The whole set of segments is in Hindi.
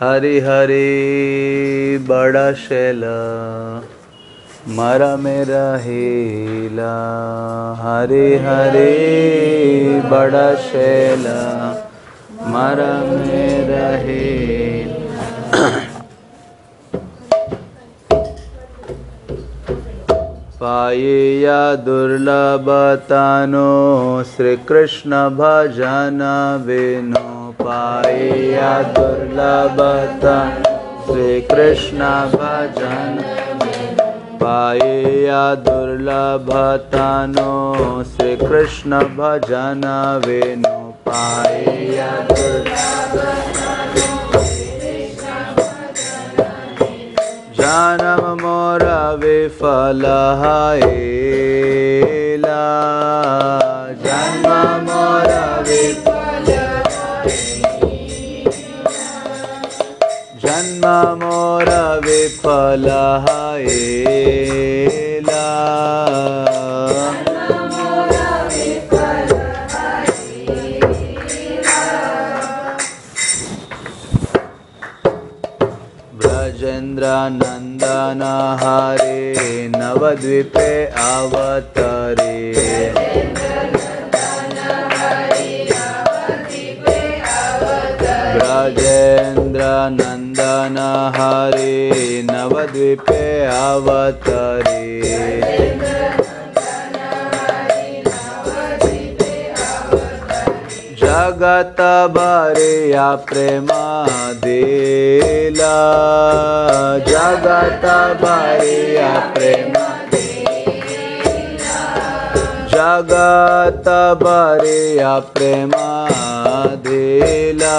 हरि हरि, बड़ा शैला, मरा मेरा हेला। हरे हरे, बड़ा शैला, मरा मेरा या दुर्लभतानो श्रीकृष्ण भजन विनो। पाया दुर्लभतनु श्रीकृष्ण भजन पाया दुर्लभतनो श्रीकृष्ण भजन वेणु पाया जानम मोर विफल जन्म मोर विफल मोर विफल ब्रजेन्द्र नन्दन हरे नवद्वीपे अवतरे। ब्रजेन्द्र नन्दन हरे, नवद्वीपे अवतरे। जगत बरिया प्रेम देला। जगत बरिया प्रेम जगत बरिया प्रेम देला।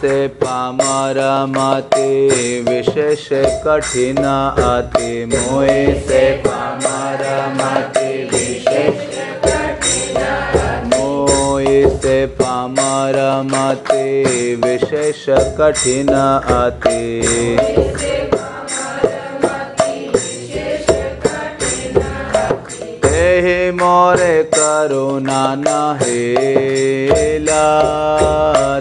से पामर मते, विशेष कठिन अति मोए से पामर मते, विशेष मोए से पामर मते, विशेष कठिन आते। तेहि मोरे करुणा न हेला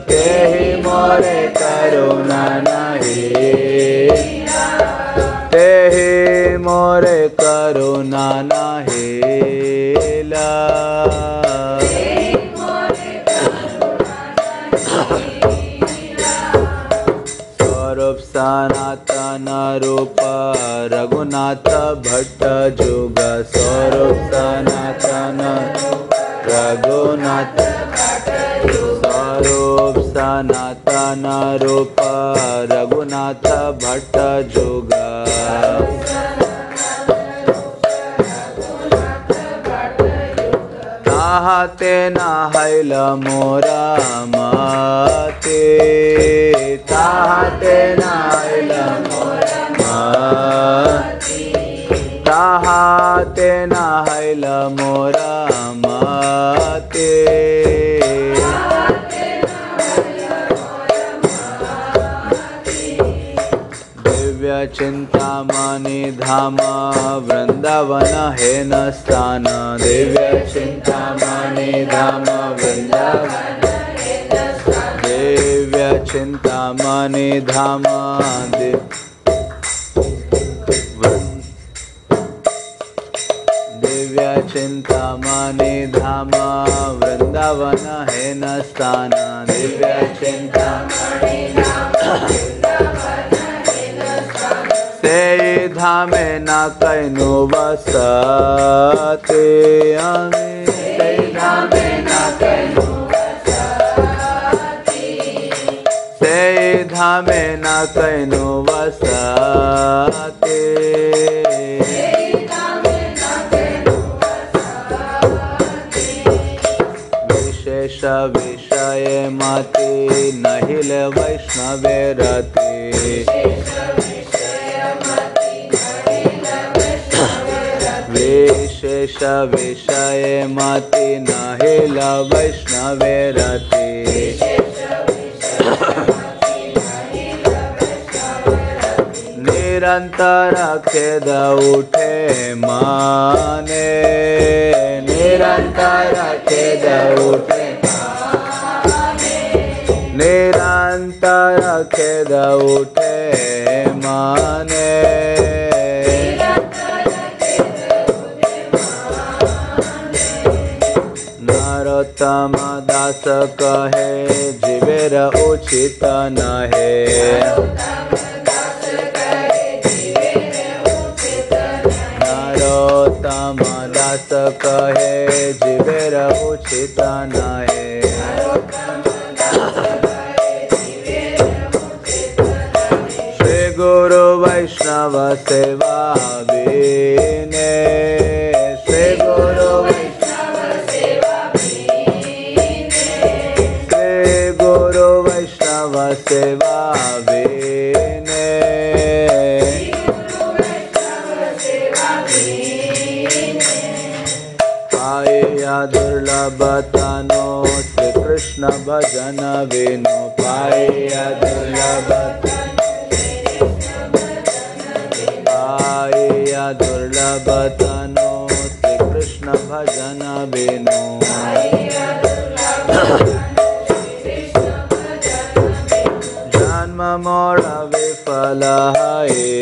हे मोरे करुणा न हेला हे मोरे करुणा न हेला रूप रघुनाथ भट्ट, जुग स्वरूप सनातन। रघुनाथ स्वरूप सनातन रूप, रघुनाथ भट्ट, जुग। ताहते नाहैल मोरा माते, ताहते नाहैल ताहते नाहैल मोरा माते। दिव्य चिंतामणि धाम, वृंदावन है न स्थान। दिव्य चिंतामणि धाम, वृंदावन दिव्य चिंतामणि धाम, दि- चिंतामणि धाम वृंदावन है न स्थान दिव्य से धामे न कैनु बसते से धामे न कैनु से धामे न कैनु बसते विषय मते नहिल वैष्णवे रते। विशेष विषय मति नहिल वैष्णवे रते। निरंतर खेद उठे माने। निरंतर खेद उठे निरंतर खेद उठे माने। नरोत्तम दास कहे जीवेर उचित नहे। दास कहे जीवेर उचित नहे। श्री गुरु वैष्णव सेवा बीने भजन विनो पाया दुर्लभ पाया दुर्लभ तनो श्री कृष्ण भजन विनो जन्म मोड़ विफल हैला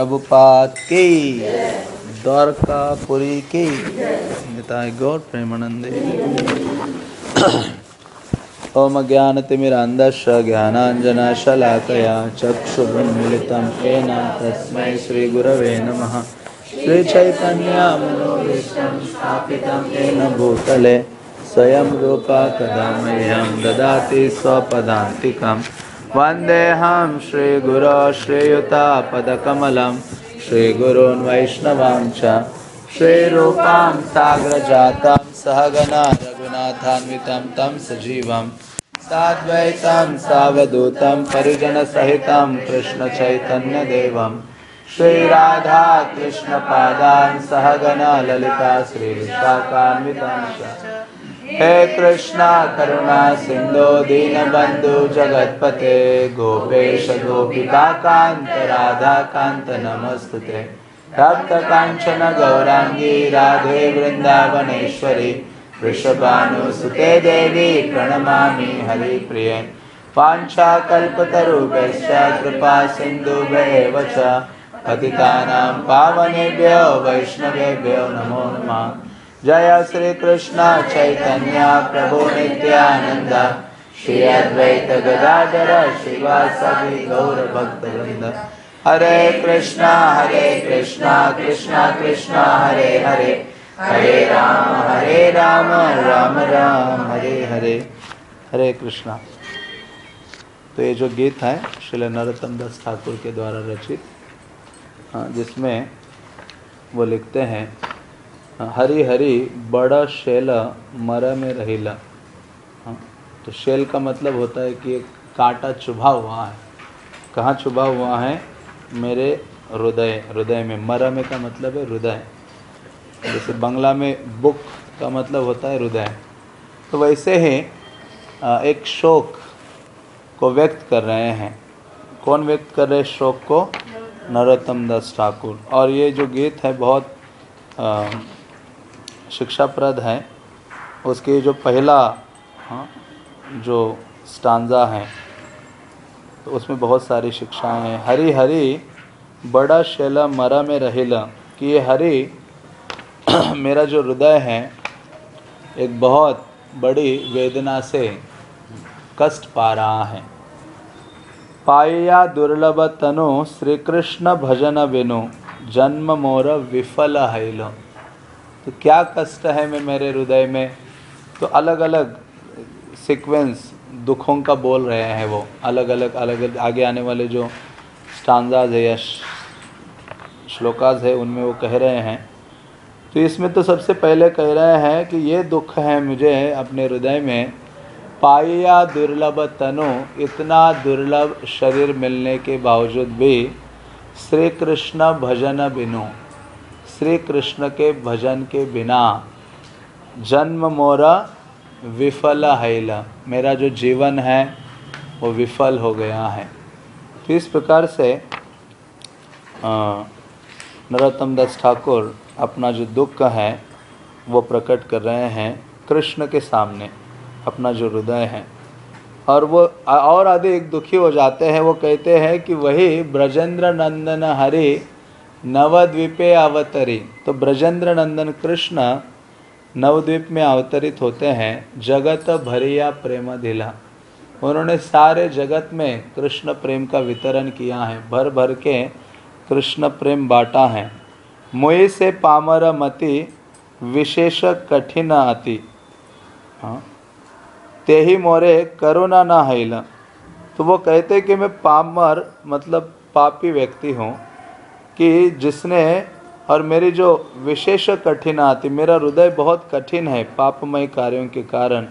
प्रभुपाद की। द्वारकापुरी की। निताय गौर प्रेमानंदे ओम ज्ञानतिमिरान्धस्य ज्ञानाञ्जनशलाकया चक्षुरुन्मिलितं येन तस्मै श्रीगुरवे नमः। श्रीचैतन्यमनोभीष्टं स्थापितं येन भूतले। स्वयं रूपा कदा मह्यं ददाति स्वपदान्तिकं वन्देऽहं श्रीगुरो श्रीयुतापदकमलं, श्रीगुरून् वैष्णवां च, श्रीरूपां साग्रजातं सहगना रघुनाथान्वितं तं सजीवं, साद्वैतं सावधूतं परिजनसहितं कृष्णचैतन्यदेवं, श्रीराधा सहगना ललिता श्रीविशाखान्वितां च। हे कृष्णा, करुणा, सिन्धो, दीनबन्धु, जगत्पते, गोपेश गोपिकान्त राधाकान्त नमस्तुते। तप्तकाञ्चन गौराङ्गी, राधे, वृन्दावनेश्वरी वृषभानुसुते देवी, प्रणमामि, हरिप्रिये। वाञ्छाकल्पतरुभ्यश्च कृपा, सिन्धुभ्येव च, पतितानां पावनेभ्यो, वैष्णवेभ्यो, नमो नमः। जय श्री कृष्ण चैतन्य प्रभु नित्यानंद श्री अद्वैत गदाधर शिवासदि गौर भक्त वृंद हरे कृष्णा हरे कृष्णा कृष्णा कृष्णा हरे हरे। हरे राम हरे राम राम राम हरे हरे। हरे कृष्णा। तो ये जो गीत है श्री नरोत्तम दास ठाकुर के द्वारा रचित हाँ, जिसमें वो लिखते हैं हरी हरी बड़ा शेल मर में रहीला। हाँ, तो शेल का मतलब होता है कि एक कांटा चुभा हुआ है। कहाँ चुभा हुआ है? मेरे हृदय हृदय में। मरा में का मतलब है हृदय। जैसे बंगला में बुक का मतलब होता है हृदय। तो वैसे ही एक शोक को व्यक्त कर रहे हैं। कौन व्यक्त कर रहे हैं शोक को? नरोत्तम दास ठाकुर। और ये जो गीत है बहुत शिक्षाप्रद है उसके जो पहला हाँ, जो स्टांजा है तो उसमें बहुत सारी शिक्षाएँ हैं। हरी हरी बड़ा शैला मरा में रहेला कि ये हरी मेरा जो हृदय है एक बहुत बड़ी वेदना से कष्ट पा रहा है। पाया दुर्लभ तनु श्री कृष्ण भजन विनु जन्म मोर विफल हैलो। तो क्या कष्ट है मैं मेरे हृदय में? तो अलग अलग सीक्वेंस दुखों का बोल रहे हैं वो। अलग अलग अलग अलग आगे आने वाले जो स्टांजाज है या श्लोकाज है, उनमें वो कह रहे हैं। तो इसमें तो सबसे पहले कह रहे हैं कि ये दुख है मुझे अपने हृदय में। पाया दुर्लभ तनु, इतना दुर्लभ शरीर मिलने के बावजूद भी श्री कृष्ण भजन बिनु। श्री कृष्ण के भजन के बिना जन्म मोरा विफल हैला। मेरा जो जीवन है, वो विफल हो गया है। तो इस प्रकार से नरोत्तम दास ठाकुर अपना जो दुख है, वो प्रकट कर रहे हैं कृष्ण के सामने, अपना जो हृदय है। और वो, और अधिक दुखी हो जाते हैं, वो कहते हैं कि वही ब्रजेंद्र नंदन हरि नवद्वीपे अवतरी। तो ब्रजेंद्र नंदन कृष्ण नवद्वीप में अवतरित होते हैं, जगत भरिया प्रेम दिला। उन्होंने सारे जगत में कृष्ण प्रेम का वितरण किया है। भर भर के कृष्ण प्रेम बांटा है। मोए से पामर मति विशेष कठिन अति। हाँ। ते ही मोरे करुणा ना हैला। तो वो कहते कि मैं पामर मतलब पापी व्यक्ति हूँ। कि जिसने और मेरी जो विशेष कठिन आती, मेरा हृदय बहुत कठिन है पापमय कार्यों के कारण,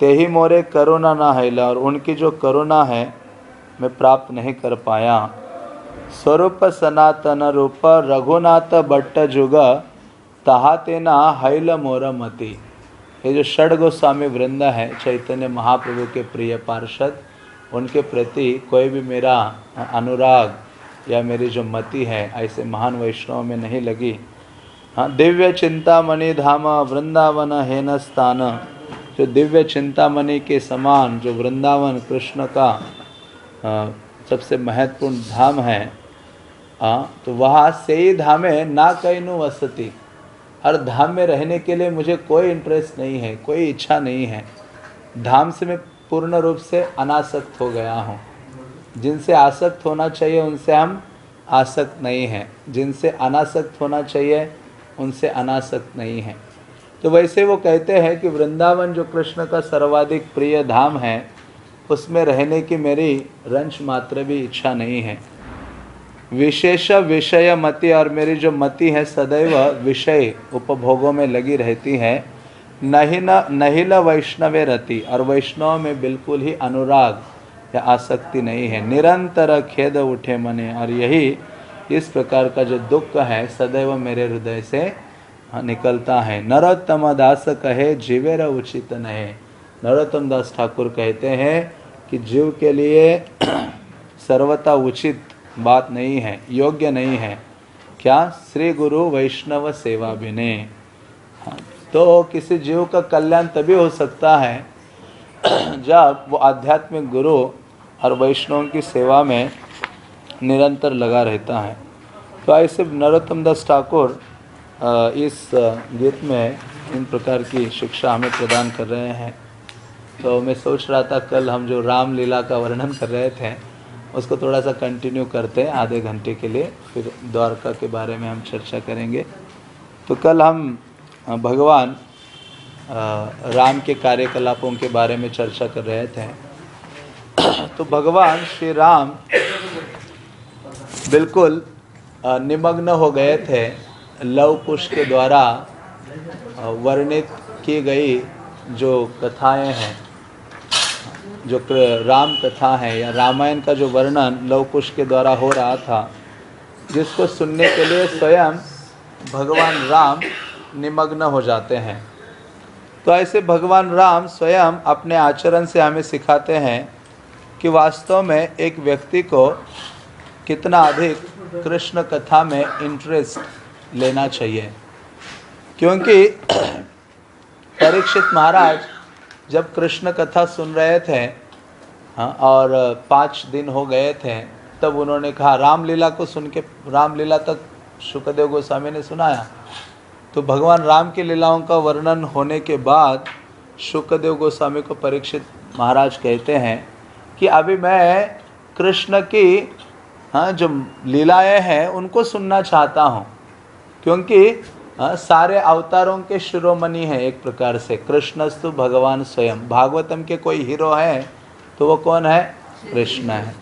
ते ही मोरे करुणा ना हैला और उनकी जो करुणा है, मैं प्राप्त नहीं कर पाया। स्वरूप सनातन रूप रघुनाथ भट्ट जुग, तहा तेना हैल मोर मति। ये जो षड गोस्वामी वृंद है, चैतन्य महाप्रभु के प्रिय पार्षद, उनके प्रति कोई भी मेरा अनुराग या मेरी जो मति है ऐसे महान वैष्णव में नहीं लगी। हाँ दिव्य चिंतामणि धाम वृंदावन हेन स्थान। जो दिव्य चिंतामणि के समान जो वृंदावन कृष्ण का आ, सबसे महत्वपूर्ण धाम है आ, तो वहाँ से ही धामे ना कैनु वसती। हर धाम में रहने के लिए मुझे कोई इंटरेस्ट नहीं है कोई इच्छा नहीं है। धाम से मैं पूर्ण रूप से अनासक्त हो गया हूँ। जिनसे आसक्त होना चाहिए, उनसे हम आसक्त नहीं हैं। जिनसे अनासक्त होना चाहिए, उनसे अनासक्त नहीं हैं। तो वैसे वो कहते हैं कि वृंदावन जो कृष्ण का सर्वाधिक प्रिय धाम है, उसमें रहने की मेरी रंश मात्र भी इच्छा नहीं है। विशेष विषय मति और मेरी जो मति है, सदैव विषय उपभोगों में लगी रहती है। नहिल नहिल वैष्णवे रति और वैष्णव में बिल्कुल ही अनुराग या आसक्ति नहीं है। निरंतर खेद उठे मने और यही इस प्रकार का जो दुख है सदैव मेरे हृदय से निकलता है। नरोत्तम दास कहे जीवेर उचित नहीं। नरोत्तम दास ठाकुर कहते हैं कि जीव के लिए सर्वता उचित बात नहीं है योग्य नहीं है। क्या श्री गुरु वैष्णव सेवा बिने हाँ, तो किसी जीव का कल्याण तभी हो सकता है जब वो आध्यात्मिक गुरु और वैष्णव की सेवा में निरंतर लगा रहता है। तो ऐसे नरोत्तम दास ठाकुर इस गीत में इन प्रकार की शिक्षा हमें प्रदान कर रहे हैं। तो मैं सोच रहा था कल हम जो रामलीला का वर्णन कर रहे थे, उसको थोड़ा सा कंटिन्यू करते हैं आधे घंटे के लिए, फिर द्वारका के बारे में हम चर्चा करेंगे। तो कल हम भगवान राम के कार्यकलापों के बारे में चर्चा कर रहे थे। तो भगवान श्री राम बिल्कुल निमग्न हो गए थे लव कुश के द्वारा वर्णित की गई जो कथाएँ हैं, जो राम कथा है या रामायण का जो वर्णन लव कुश के द्वारा हो रहा था, जिसको सुनने के लिए स्वयं भगवान राम निमग्न हो जाते हैं। तो ऐसे भगवान राम स्वयं अपने आचरण से हमें सिखाते हैं कि वास्तव में एक व्यक्ति को कितना अधिक कृष्ण कथा में इंटरेस्ट लेना चाहिए। क्योंकि परीक्षित महाराज जब कृष्ण कथा सुन रहे थे हाँ और पाँच दिन हो गए थे, तब उन्होंने कहा, रामलीला को सुन के, रामलीला तक सुखदेव गोस्वामी ने सुनाया। तो भगवान राम की लीलाओं का वर्णन होने के बाद शुक्रदेव गोस्वामी को परीक्षित महाराज कहते हैं कि अभी मैं कृष्ण की हाँ जो लीलाएँ हैं उनको सुनना चाहता हूँ। क्योंकि हाँ, सारे अवतारों के शिरोमणि हैं एक प्रकार से। कृष्णस्तु भगवान स्वयं। भागवतम के कोई हीरो हैं तो वो कौन है? कृष्ण है।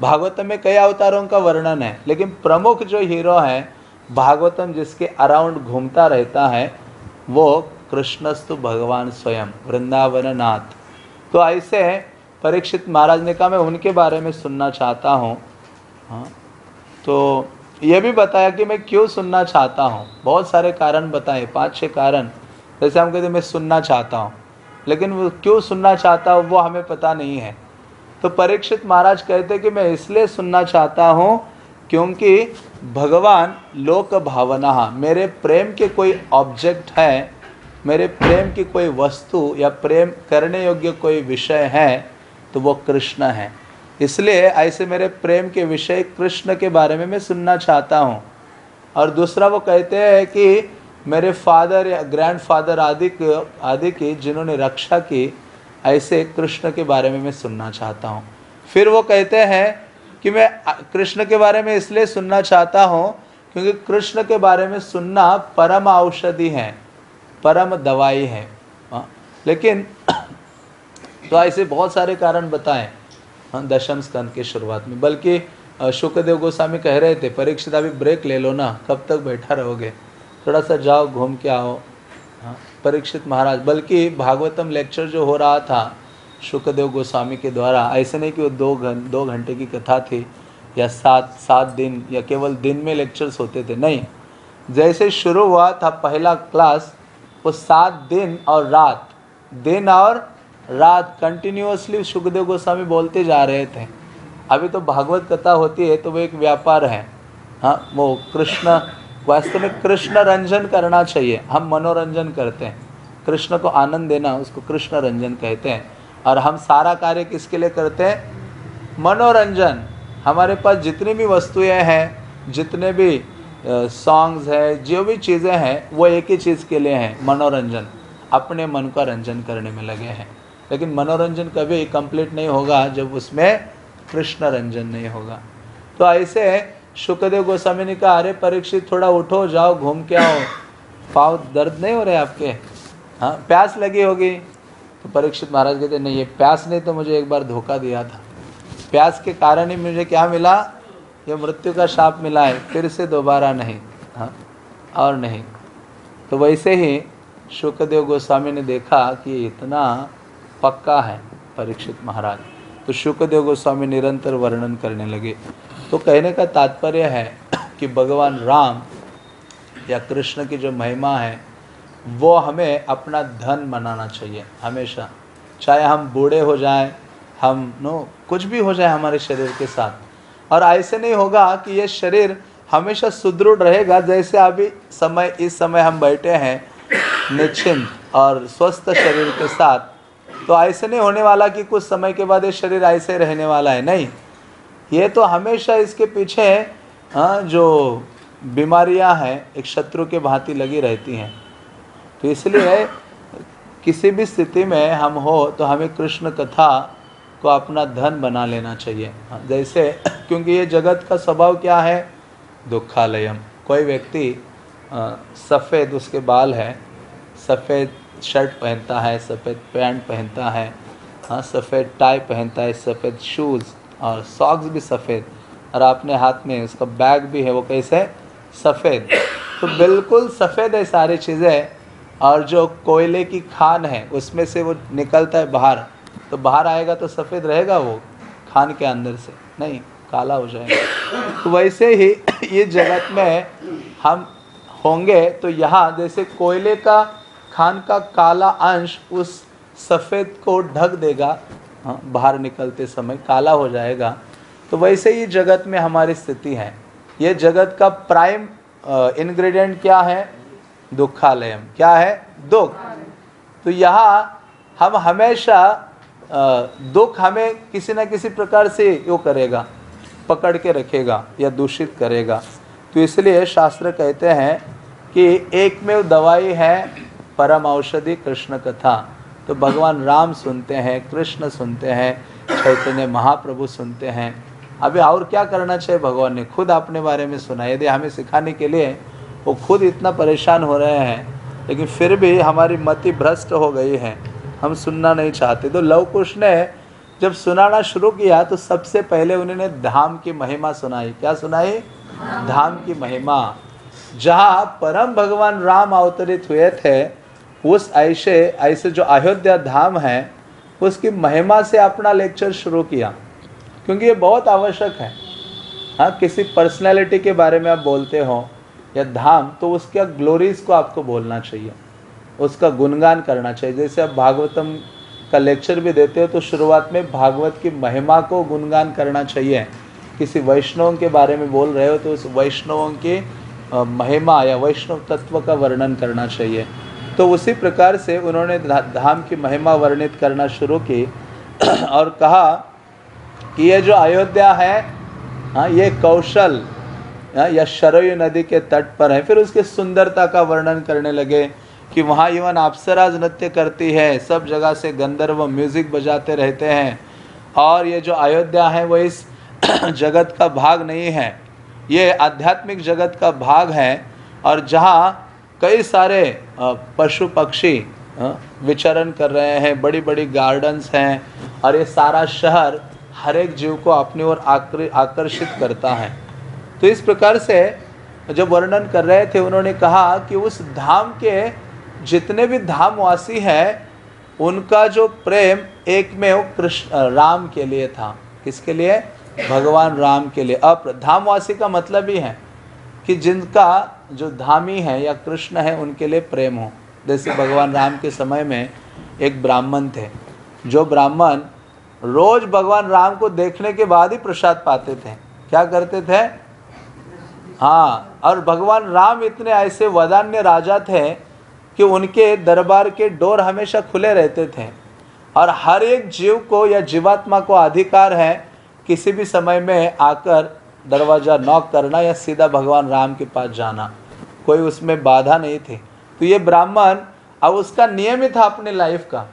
भागवतम में कई अवतारों का वर्णन है लेकिन प्रमुख जो हीरो हैं भागवतम जिसके अराउंड घूमता रहता है वो कृष्णस्तु भगवान स्वयं वृंदावन नाथ तो ऐसे परीक्षित महाराज ने कहा मैं उनके बारे में सुनना चाहता हूँ। हाँ। तो ये भी बताया कि मैं क्यों सुनना चाहता हूँ? बहुत सारे कारण बताए, पाँच छः कारण। जैसे हम कहते मैं सुनना चाहता हूँ। लेकिन वो क्यों सुनना चाहता हूँ, वो हमें पता नहीं है। तो परीक्षित महाराज कहते कि मैं इसलिए सुनना चाहता हूँ क्योंकि भगवान लोक भावना, मेरे प्रेम के कोई ऑब्जेक्ट है, मेरे प्रेम की कोई वस्तु या प्रेम करने योग्य कोई विषय है तो वो कृष्ण है। इसलिए ऐसे मेरे प्रेम के विषय कृष्ण के बारे में मैं सुनना चाहता हूँ। और दूसरा वो कहते हैं कि मेरे फादर या ग्रैंड फादर आदि आदि की जिन्होंने रक्षा की ऐसे कृष्ण के बारे में मैं सुनना चाहता हूँ। फिर वो कहते हैं कि मैं कृष्ण के बारे में इसलिए सुनना चाहता हूँ क्योंकि कृष्ण के बारे में सुनना परम औषधि है परम दवाई है। हाँ, लेकिन तो ऐसे बहुत सारे कारण बताएँ हाँ दशम स्कंद के शुरुआत में। बल्कि शुक्रदेव गोस्वामी कह रहे थे, परीक्षित अभी ब्रेक ले लो ना, कब तक बैठा रहोगे? थोड़ा सा जाओ, घूम के आओ। हाँ परीक्षित महाराज, बल्कि भागवतम लेक्चर जो हो रहा था, शुक्रदेव गोस्वामी के द्वारा, ऐसे नहीं कि वो दो घं, दो घंटे की कथा थी, या सात सात दिन, या केवल दिन में लेक्चर्स होते थे, नहीं। जैसे शुरू हुआ था पहला क्लास वो सात दिन और रात, दिन और रात कंटिन्यूसली सुखदेव गोस्वामी बोलते जा रहे थे। अभी तो भागवत कथा होती है तो वो एक व्यापार है। हाँ वो कृष्ण, वास्तव में कृष्ण रंजन करना चाहिए। हम मनोरंजन करते हैं। कृष्ण को आनंद देना, उसको कृष्ण रंजन कहते हैं। और हम सारा कार्य किसके लिए करते हैं? मनोरंजन। हमारे पास जितनी भी वस्तुएँ हैं, जितने भी सॉन्ग्स हैं, जो भी चीज़ें हैं, वो एक ही चीज़ के लिए हैं, मनोरंजन। अपने मन का रंजन करने में लगे हैं। लेकिन मनोरंजन कभी कंप्लीट नहीं होगा जब उसमें कृष्ण रंजन नहीं होगा। तो ऐसे शुक्रदेव गोस्वामी ने कहा, अरे परीक्षित, थोड़ा उठो, जाओ, घूम के आओ। पाव दर्द नहीं हो रहे आपके? हाँ प्यास लगी होगी? तो परीक्षित महाराज कहते, नहीं, ये प्यास ने तो मुझे एक बार धोखा दिया था। प्यास के कारण ही मुझे क्या मिला? ये मृत्यु का शाप मिला है, फिर से दोबारा नहीं हाँ और नहीं। तो वैसे ही शुक्रदेव गोस्वामी ने देखा कि इतना पक्का है परीक्षित महाराज। तो शुक्रदेव गोस्वामी निरंतर वर्णन करने लगे। तो कहने का तात्पर्य है कि भगवान राम या कृष्ण की जो महिमा है, वो हमें अपना धन बनाना चाहिए हमेशा। चाहे हम बूढ़े हो जाएँ, हम, नो, कुछ भी हो जाए हमारे शरीर के साथ। और ऐसे नहीं होगा कि ये शरीर हमेशा सुदृढ़ रहेगा, जैसे अभी समय, इस समय हम बैठे हैं, निश्चिंत और स्वस्थ शरीर के साथ। तो ऐसे नहीं होने वाला कि कुछ समय के बाद ये शरीर ऐसे रहने वाला है, नहीं। ये तो हमेशा इसके पीछे हाँ जो बीमारियाँ हैं, एक शत्रु के भांति लगी रहती हैं। तो इसलिए किसी भी स्थिति में हम हो तो हमें कृष्ण कथा को अपना धन बना लेना चाहिए। जैसे क्योंकि ये जगत का स्वभाव क्या है? दुखालयम। कोई व्यक्ति सफ़ेद उसके बाल हैं, सफ़ेद शर्ट पहनता है, सफ़ेद पैंट पहनता है हाँ सफ़ेद टाई पहनता है, सफ़ेद शूज़ और सॉक्स भी सफ़ेद और अपने हाथ में उसका बैग भी है, वो कैसे? सफ़ेद। तो बिल्कुल सफ़ेद है सारी चीज़ें और जो कोयले की खान है, उसमें से वो निकलता है बाहर। तो बाहर आएगा तो सफ़ेद रहेगा वो खान के अंदर से? नहीं, काला हो जाएगा। तो वैसे ही ये जगत में हम होंगे तो यहाँ जैसे कोयले का खान का काला अंश उस सफ़ेद को ढक देगा। हाँ, बाहर निकलते समय काला हो जाएगा। तो वैसे ही जगत में हमारी स्थिति है। ये जगत का प्राइम इंग्रेडिएंट क्या है? दुखालयम। क्या है? दुख। तो यहाँ हम हमेशा दुख हमें किसी न किसी प्रकार से वो करेगा पकड़ के रखेगा या दूषित करेगा। तो इसलिए शास्त्र कहते हैं कि एक में दवाई है परम औषधि कृष्ण कथा। तो भगवान राम सुनते हैं, कृष्ण सुनते हैं, चैतन्य महाप्रभु सुनते हैं। अभी और क्या करना चाहिए भगवान ने? खुद अपने बारे में सुना। यदि हमें सिखाने के लिए वो खुद इतना परेशान हो रहे हैं, लेकिन फिर भी हमारी मति भ्रष्ट हो गई है। हम सुनना नहीं चाहते। तो लव कुश ने जब सुनाना शुरू किया तो सबसे पहले उन्होंने धाम की महिमा सुनाई। क्या सुनाई? धाम की महिमा। जहाँ परम भगवान राम अवतरित हुए थे उस ऐसे ऐसे जो अयोध्या धाम है, उसकी महिमा से अपना लेक्चर शुरू किया। क्योंकि ये बहुत आवश्यक है। हाँ किसी पर्सनैलिटी के बारे में आप बोलते हो, या धाम तो उसके ग्लोरीज को आपको बोलना चाहिए। उसका गुणगान करना चाहिए। जैसे आप भागवतम का लेक्चर भी देते हो तो शुरुआत में भागवत की महिमा को गुणगान करना चाहिए। किसी वैष्णव के बारे में बोल रहे हो तो उस वैष्णवों की महिमा या वैष्णव तत्व का वर्णन करना चाहिए। तो उसी प्रकार से उन्होंने धाम की महिमा वर्णित करना शुरू की। और कहा कि ये जो अयोध्या है हाँ ये कौशल हाँ, या शरयू नदी के तट पर है। फिर उसके सुंदरता का वर्णन करने लगे कि वहाँ इवन अप्सराज नृत्य करती है सब जगह से गंधर्व म्यूज़िक बजाते रहते हैं। और ये जो अयोध्या है वो इस जगत का भाग नहीं है। ये आध्यात्मिक जगत का भाग है और जहाँ कई सारे पशु पक्षी विचरण कर रहे हैं बड़ी बड़ी गार्डन्स हैं, और ये सारा शहर हर एक जीव को अपनी ओर आकर्षित करता है। तो इस प्रकार से जब वर्णन कर रहे थे, उन्होंने कहा कि उस धाम के जितने भी धामवासी हैं, उनका जो प्रेम एक में वो कृष्ण राम के लिए था। किसके लिए? भगवान राम के लिए। अप धामवासी का मतलब ही है। कि जिनका जो धामी है या कृष्ण है, उनके लिए प्रेम हो। जैसे भगवान राम के समय में एक ब्राह्मण थे। जो ब्राह्मण रोज भगवान राम को देखने के बाद ही प्रसाद पाते थे। क्या करते थे? हाँ और भगवान राम इतने ऐसे वदान्य राजा थे कि उनके दरबार के डोर हमेशा खुले रहते थे। और हर एक जीव को या जीवात्मा को अधिकार है, किसी भी समय में आकर दरवाज़ा नॉक करना या सीधा भगवान राम के पास जाना। कोई उसमें बाधा नहीं थी। तो ये ब्राह्मण, अब उसका नियम ही था अपने लाइफ का।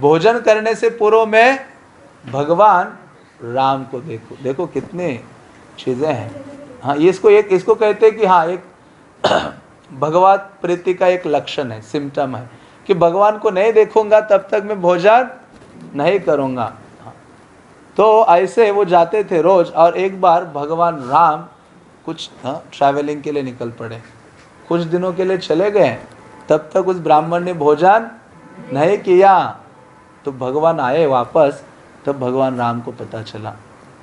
भोजन करने से पूर्व में भगवान राम को देखो। देखो कितने चीज़ें हैं। हाँ इसको एक, इसको कहते हैं कि हाँ एक भगवत प्रीति का एक लक्षण है सिम्टम है। कि भगवान को नहीं देखूँगा, तब तक मैं भोजन नहीं करूँगा। तो ऐसे वो जाते थे रोज और एक बार भगवान राम कुछ हाँ ट्रैवलिंग के लिए निकल पड़े। कुछ दिनों के लिए चले गए। तब तक उस ब्राह्मण ने भोजन नहीं किया। तो भगवान आए वापस। तब भगवान राम को पता चला।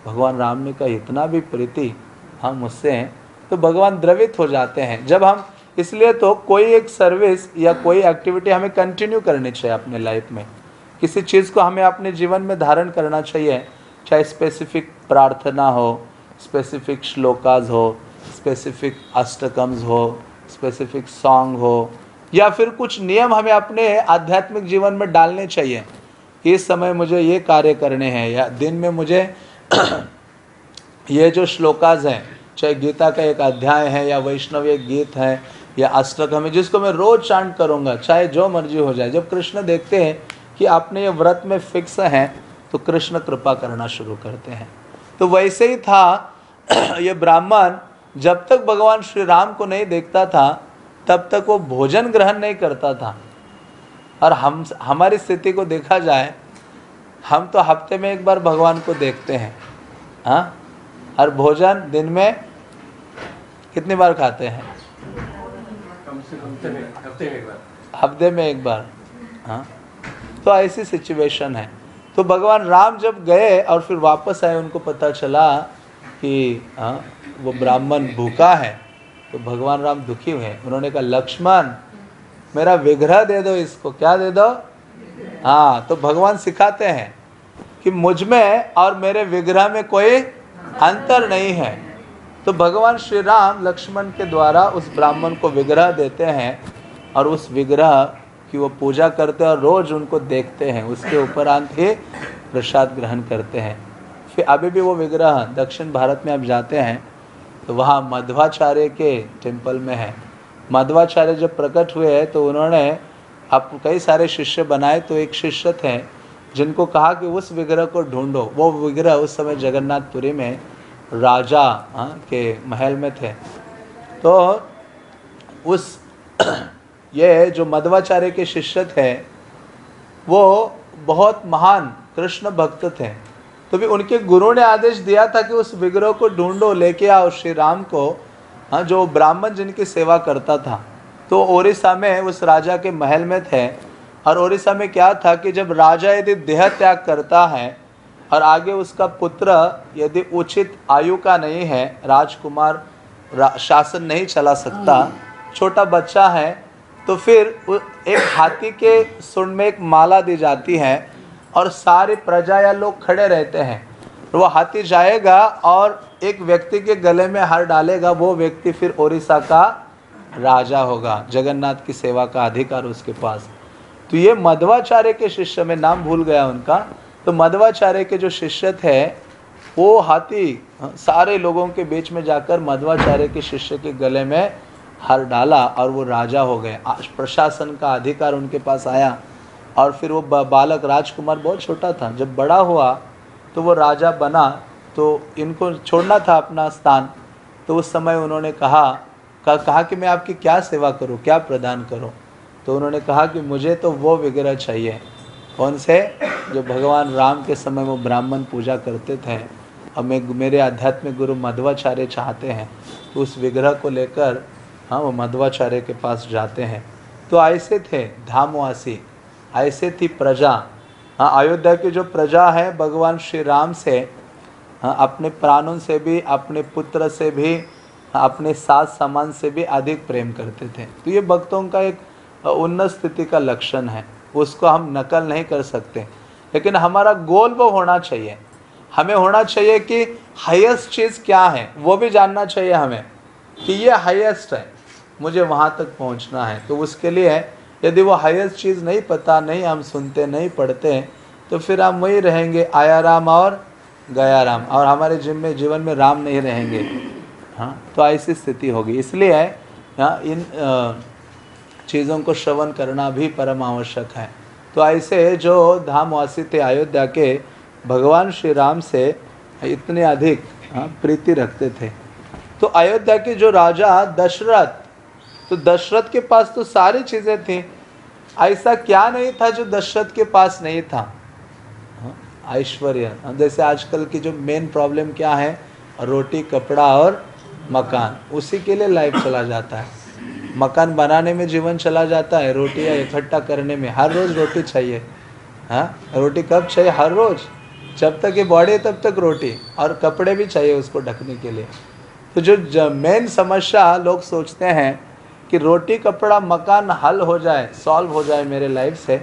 भगवान राम ने कहा, इतना भी प्रीति हम मुझसे हैं। तो भगवान द्रवित हो जाते हैं। जब हम, इसलिए तो कोई एक सर्विस या कोई एक्टिविटी हमें कंटिन्यू करनी चाहिए अपने लाइफ में। किसी चीज़ को हमें अपने जीवन में धारण करना चाहिए। चाहे स्पेसिफिक प्रार्थना हो स्पेसिफिक श्लोकाज हो स्पेसिफिक अष्टकम्स हो स्पेसिफिक सॉन्ग हो, या फिर कुछ नियम हमें अपने आध्यात्मिक जीवन में डालने चाहिए कि इस समय मुझे ये कार्य करने हैं, या दिन में मुझे ये जो श्लोकाज हैं, चाहे गीता का एक अध्याय है, या वैष्णव एक गीत है, या अष्टक है, जिसको मैं रोज चांट करूँगा, चाहे जो मर्ज़ी हो जाए, जब कृष्ण देखते हैं कि आपने ये व्रत में फिक्स है तो कृष्ण कृपा करना शुरू करते हैं। तो वैसे ही था, ये ब्राह्मण जब तक भगवान श्री राम को नहीं देखता था, तब तक वो भोजन ग्रहण नहीं करता था। और हम, हमारी स्थिति को देखा जाए, हम तो हफ़्ते में एक बार भगवान को देखते हैं। हाँ? और भोजन दिन में कितनी बार खाते हैं? हफ़्ते में एक बार। हाँ? तो ऐसी सिचुएशन है। तो भगवान राम जब गए और फिर वापस आए, उनको पता चला कि हाँ वो ब्राह्मण भूखा है तो भगवान राम दुखी हुए उन्होंने कहा, लक्ष्मण, मेरा विग्रह दे दो इसको। क्या दे दो? हाँ तो भगवान सिखाते हैं कि मुझमें और मेरे विग्रह में कोई अंतर नहीं है। तो भगवान श्री राम लक्ष्मण के द्वारा उस ब्राह्मण को विग्रह देते हैं और उस विग्रह की वो पूजा करते हैं और रोज उनको देखते हैं। उसके उपरांत ही प्रसाद ग्रहण करते हैं। फिर अभी भी वो विग्रह दक्षिण भारत में आप जाते हैं तो वहाँ मध्वाचार्य के टेंपल में है। मध्वाचार्य जब प्रकट हुए हैं तो उन्होंने आप कई सारे शिष्य बनाए तो एक शिष्य थे जिनको कहा कि उस विग्रह को ढूंढो। वो विग्रह उस समय जगन्नाथपुरी में राजा हाँ, के महल में थे। तो उस ये जो मध्वाचार्य के शिष्य थे वो बहुत महान कृष्ण भक्त थे। तो भी उनके गुरु ने आदेश दिया था कि उस विग्रह को ढूंढो लेके आओ श्री राम को हाँ जो ब्राह्मण जिनकी सेवा करता था। तो ओडिशा में उस राजा के महल में थे और ओडिशा में क्या था कि जब राजा यदि देह त्याग करता है और आगे उसका पुत्र यदि उचित आयु का नहीं है राजकुमार रा, शासन नहीं चला सकता छोटा बच्चा है तो फिर एक हाथी के सुन में एक माला दी जाती है और सारी प्रजा या लोग खड़े रहते हैं। तो वो हाथी जाएगा और एक व्यक्ति के गले में हार डालेगा, वो व्यक्ति फिर ओडिशा का राजा होगा, जगन्नाथ की सेवा का अधिकार उसके पास। तो ये मध्वाचार्य के शिष्य, में नाम भूल गया उनका तो मध्वाचार्य के जो शिष्य थे, वो हाथी, सारे लोगों के बीच में जाकर मध्वाचार्य के शिष्य के गले में हर डाला और वो राजा हो गए। प्रशासन का अधिकार उनके पास आया और फिर वो बालक राजकुमार बहुत छोटा था। जब बड़ा हुआ तो वो राजा बना तो इनको छोड़ना था अपना स्थान। तो उस समय उन्होंने कहा कहा कि मैं आपकी क्या सेवा करूँ, क्या प्रदान करूँ? तो उन्होंने कहा कि मुझे तो वो विग्रह चाहिए। कौन से? जो भगवान राम के समय वो ब्राह्मण पूजा करते थे। और मैं, मेरे आध्यात्मिक गुरु मध्वाचार्य चाहते हैं। तो उस विग्रह को लेकर हाँ वो मध्वाचार्य के पास जाते हैं। तो ऐसे थे धामवासी, ऐसे थी प्रजा। हाँ अयोध्या की जो प्रजा है, भगवान श्री राम से हाँ अपने प्राणों से भी, अपने पुत्र से भी, अपने सास सामान से भी अधिक प्रेम करते थे। तो ये भक्तों का एक उन्नत स्थिति का लक्षण है। उसको हम नकल नहीं कर सकते। लेकिन हमारा गोल वो होना चाहिए। हमें होना चाहिए कि हाईएस्ट चीज़ क्या है, वो भी जानना चाहिए हमें कि ये हाईएस्ट है। मुझे वहाँ तक पहुँचना है। तो उसके लिए यदि वो हाईएस्ट चीज़ नहीं पता, नहीं हम सुनते, नहीं पढ़ते हैं तो फिर हम वही रहेंगे आया राम और गया राम और हमारे जिम में, जीवन में राम नहीं रहेंगे। हाँ तो ऐसी स्थिति होगी। इसलिए हाँ इन चीज़ों को श्रवण करना भी परम आवश्यक है। तो ऐसे जो धामवासी थे अयोध्या के भगवान श्री राम से इतने अधिक हाँ प्रीति रखते थे। तो अयोध्या के जो राजा दशरथ तो दशरथ के पास तो सारी चीज़ें थी। ऐसा क्या नहीं था जो दशरथ के पास नहीं था? हाँ, ऐश्वर्य। जैसे आजकल की जो मेन प्रॉब्लम क्या है? रोटी कपड़ा और मकान। उसी के लिए लाइफ चला जाता है। मकान बनाने में जीवन चला जाता है रोटियाँ इकट्ठा करने में। हर रोज रोटी चाहिए। हाँ रोटी कब चाहिए? हर रोज। जब तक ये बॉडी तब तक रोटी। और कपड़े भी चाहिए उसको ढकने के लिए। तो जो मेन समस्या लोग सोचते हैं कि रोटी, कपड़ा, मकान हल हो जाए सॉल्व हो जाए मेरे लाइफ से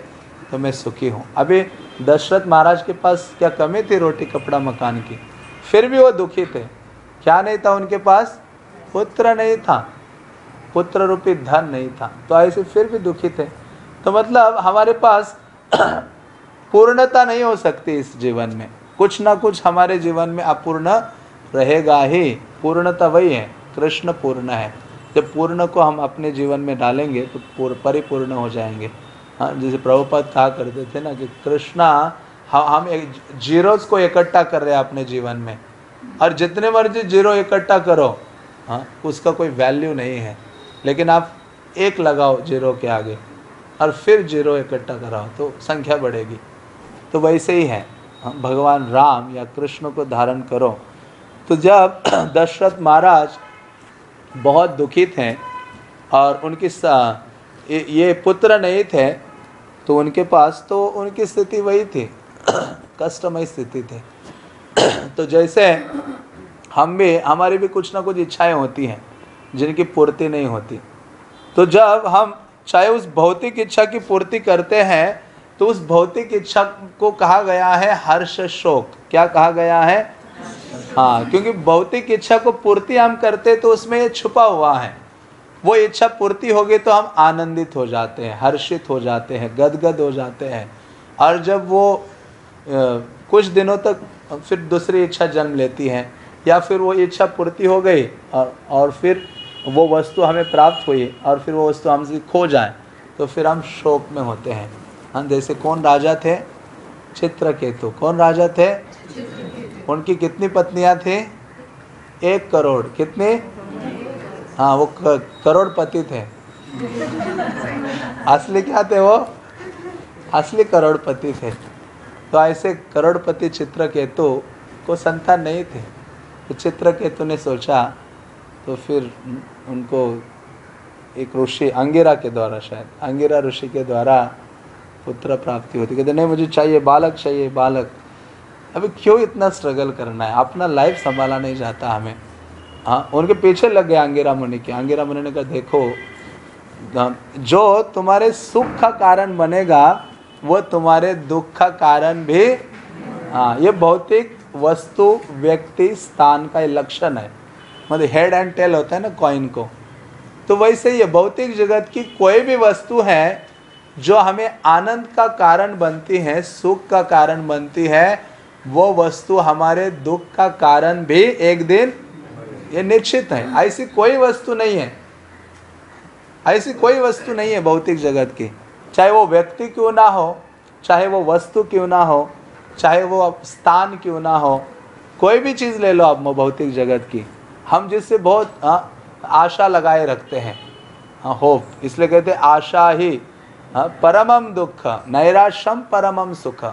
तो मैं सुखी हूँ। अभी दशरथ महाराज के पास क्या कमी थी रोटी, कपड़ा, मकान की? फिर भी वो दुखी थे। क्या नहीं था उनके पास? पुत्र नहीं था। पुत्र रूपी धन नहीं था। तो ऐसे फिर भी दुखी थे। तो मतलब हमारे पास पूर्णता नहीं हो सकती इस जीवन में। कुछ ना कुछ हमारे जीवन में अपूर्ण रहेगा ही। पूर्णता वही है। कृष्ण पूर्ण है। जब पूर्ण को हम अपने जीवन में डालेंगे तो परिपूर्ण हो जाएँगे। हाँ जैसे प्रभुपद कहा करते थे ना कि कृष्णा हम एक जीरोस को इकट्ठा कर रहे हैं अपने जीवन में। और जितने मर्ज़ी ज़ीरो इकट्ठा करो हाँ उसका कोई वैल्यू नहीं है। लेकिन आप एक लगाओ ज़ीरो के आगे और फिर ज़ीरो इकट्ठा कराओ तो संख्या बढ़ेगी। तो वैसे ही है। हाँ, भगवान राम या कृष्ण को धारण करो। तो जब दशरथ महाराज बहुत दुखी थे और उनकी ये पुत्र नहीं थे तो उनके पास तो उनकी स्थिति वही थी, कष्टमय स्थिति थी। तो जैसे हम भी, हमारी भी कुछ ना कुछ इच्छाएँ होती हैं, जिनकी पूर्ति नहीं होती। तो जब हम, चाहे उस भौतिक इच्छा की पूर्ति करते हैं तो उस भौतिक इच्छा को कहा गया है हर्ष शोक। क्या कहा गया है? हाँ क्योंकि भौतिक इच्छा को पूर्ति हम करते तो उसमें ये छुपा हुआ है। वो इच्छा पूर्ति होगी तो हम आनंदित हो जाते हैं, हर्षित हो जाते हैं, गदगद हो जाते हैं। और जब वो कुछ दिनों तक फिर दूसरी इच्छा जन्म लेती है, या फिर वो इच्छा पूर्ति हो गई, और और फिर वो वस्तु हमें प्राप्त हुई, और फिर वो वस्तु हमसे खो जाए तो फिर हम शोक में होते हैं। हम जैसे कौन राजा थे? चित्रकेतु। कौन राजा थे? उनकी कितनी पत्नियाँ थी? एक करोड़। कितनी? हाँ वो करोड़पति थे। असली क्या थे वो? असली करोड़पति थे। तो ऐसे करोड़पति चित्रकेतु को संतान नहीं थे। तो चित्रकेतु ने सोचा तो फिर उनको एक ऋषि, अंगिरा के द्वारा शायद, अंगिरा ऋषि के द्वारा पुत्र प्राप्ति होती। कहते, नहीं, मुझे चाहिए बालक चाहिए बालक। अभी क्यों इतना स्ट्रगल करना है? अपना लाइफ संभाला नहीं जाता हमें। हाँ उनके पीछे लग गए अंगिरा मुनि के। अंगिरा मुनि ने कहा, देखो जो तुम्हारे सुख का कारण बनेगा, वो तुम्हारे दुख का कारण भी हाँ ये भौतिक वस्तु, व्यक्ति, स्थान का लक्षण है। मतलब हेड एंड टेल होता है ना कॉइन को। तो वैसे ये भौतिक जगत की कोई भी वस्तु है, जो हमें आनंद का कारण बनती है, सुख का कारण बनती है वो वस्तु हमारे दुख का कारण भी एक दिन ये निश्चित है। ऐसी कोई वस्तु नहीं है। ऐसी कोई वस्तु नहीं है भौतिक जगत की। चाहे वो व्यक्ति क्यों ना हो चाहे वो वस्तु क्यों ना हो चाहे वो स्थान क्यों ना हो कोई भी चीज़ ले लो आप भौतिक जगत की। हम जिससे बहुत आ, आशा लगाए रखते हैं। हाँ होप। इसलिए कहते आशा ही हाँ, परमम दुख नैराश्यम परमम सुख।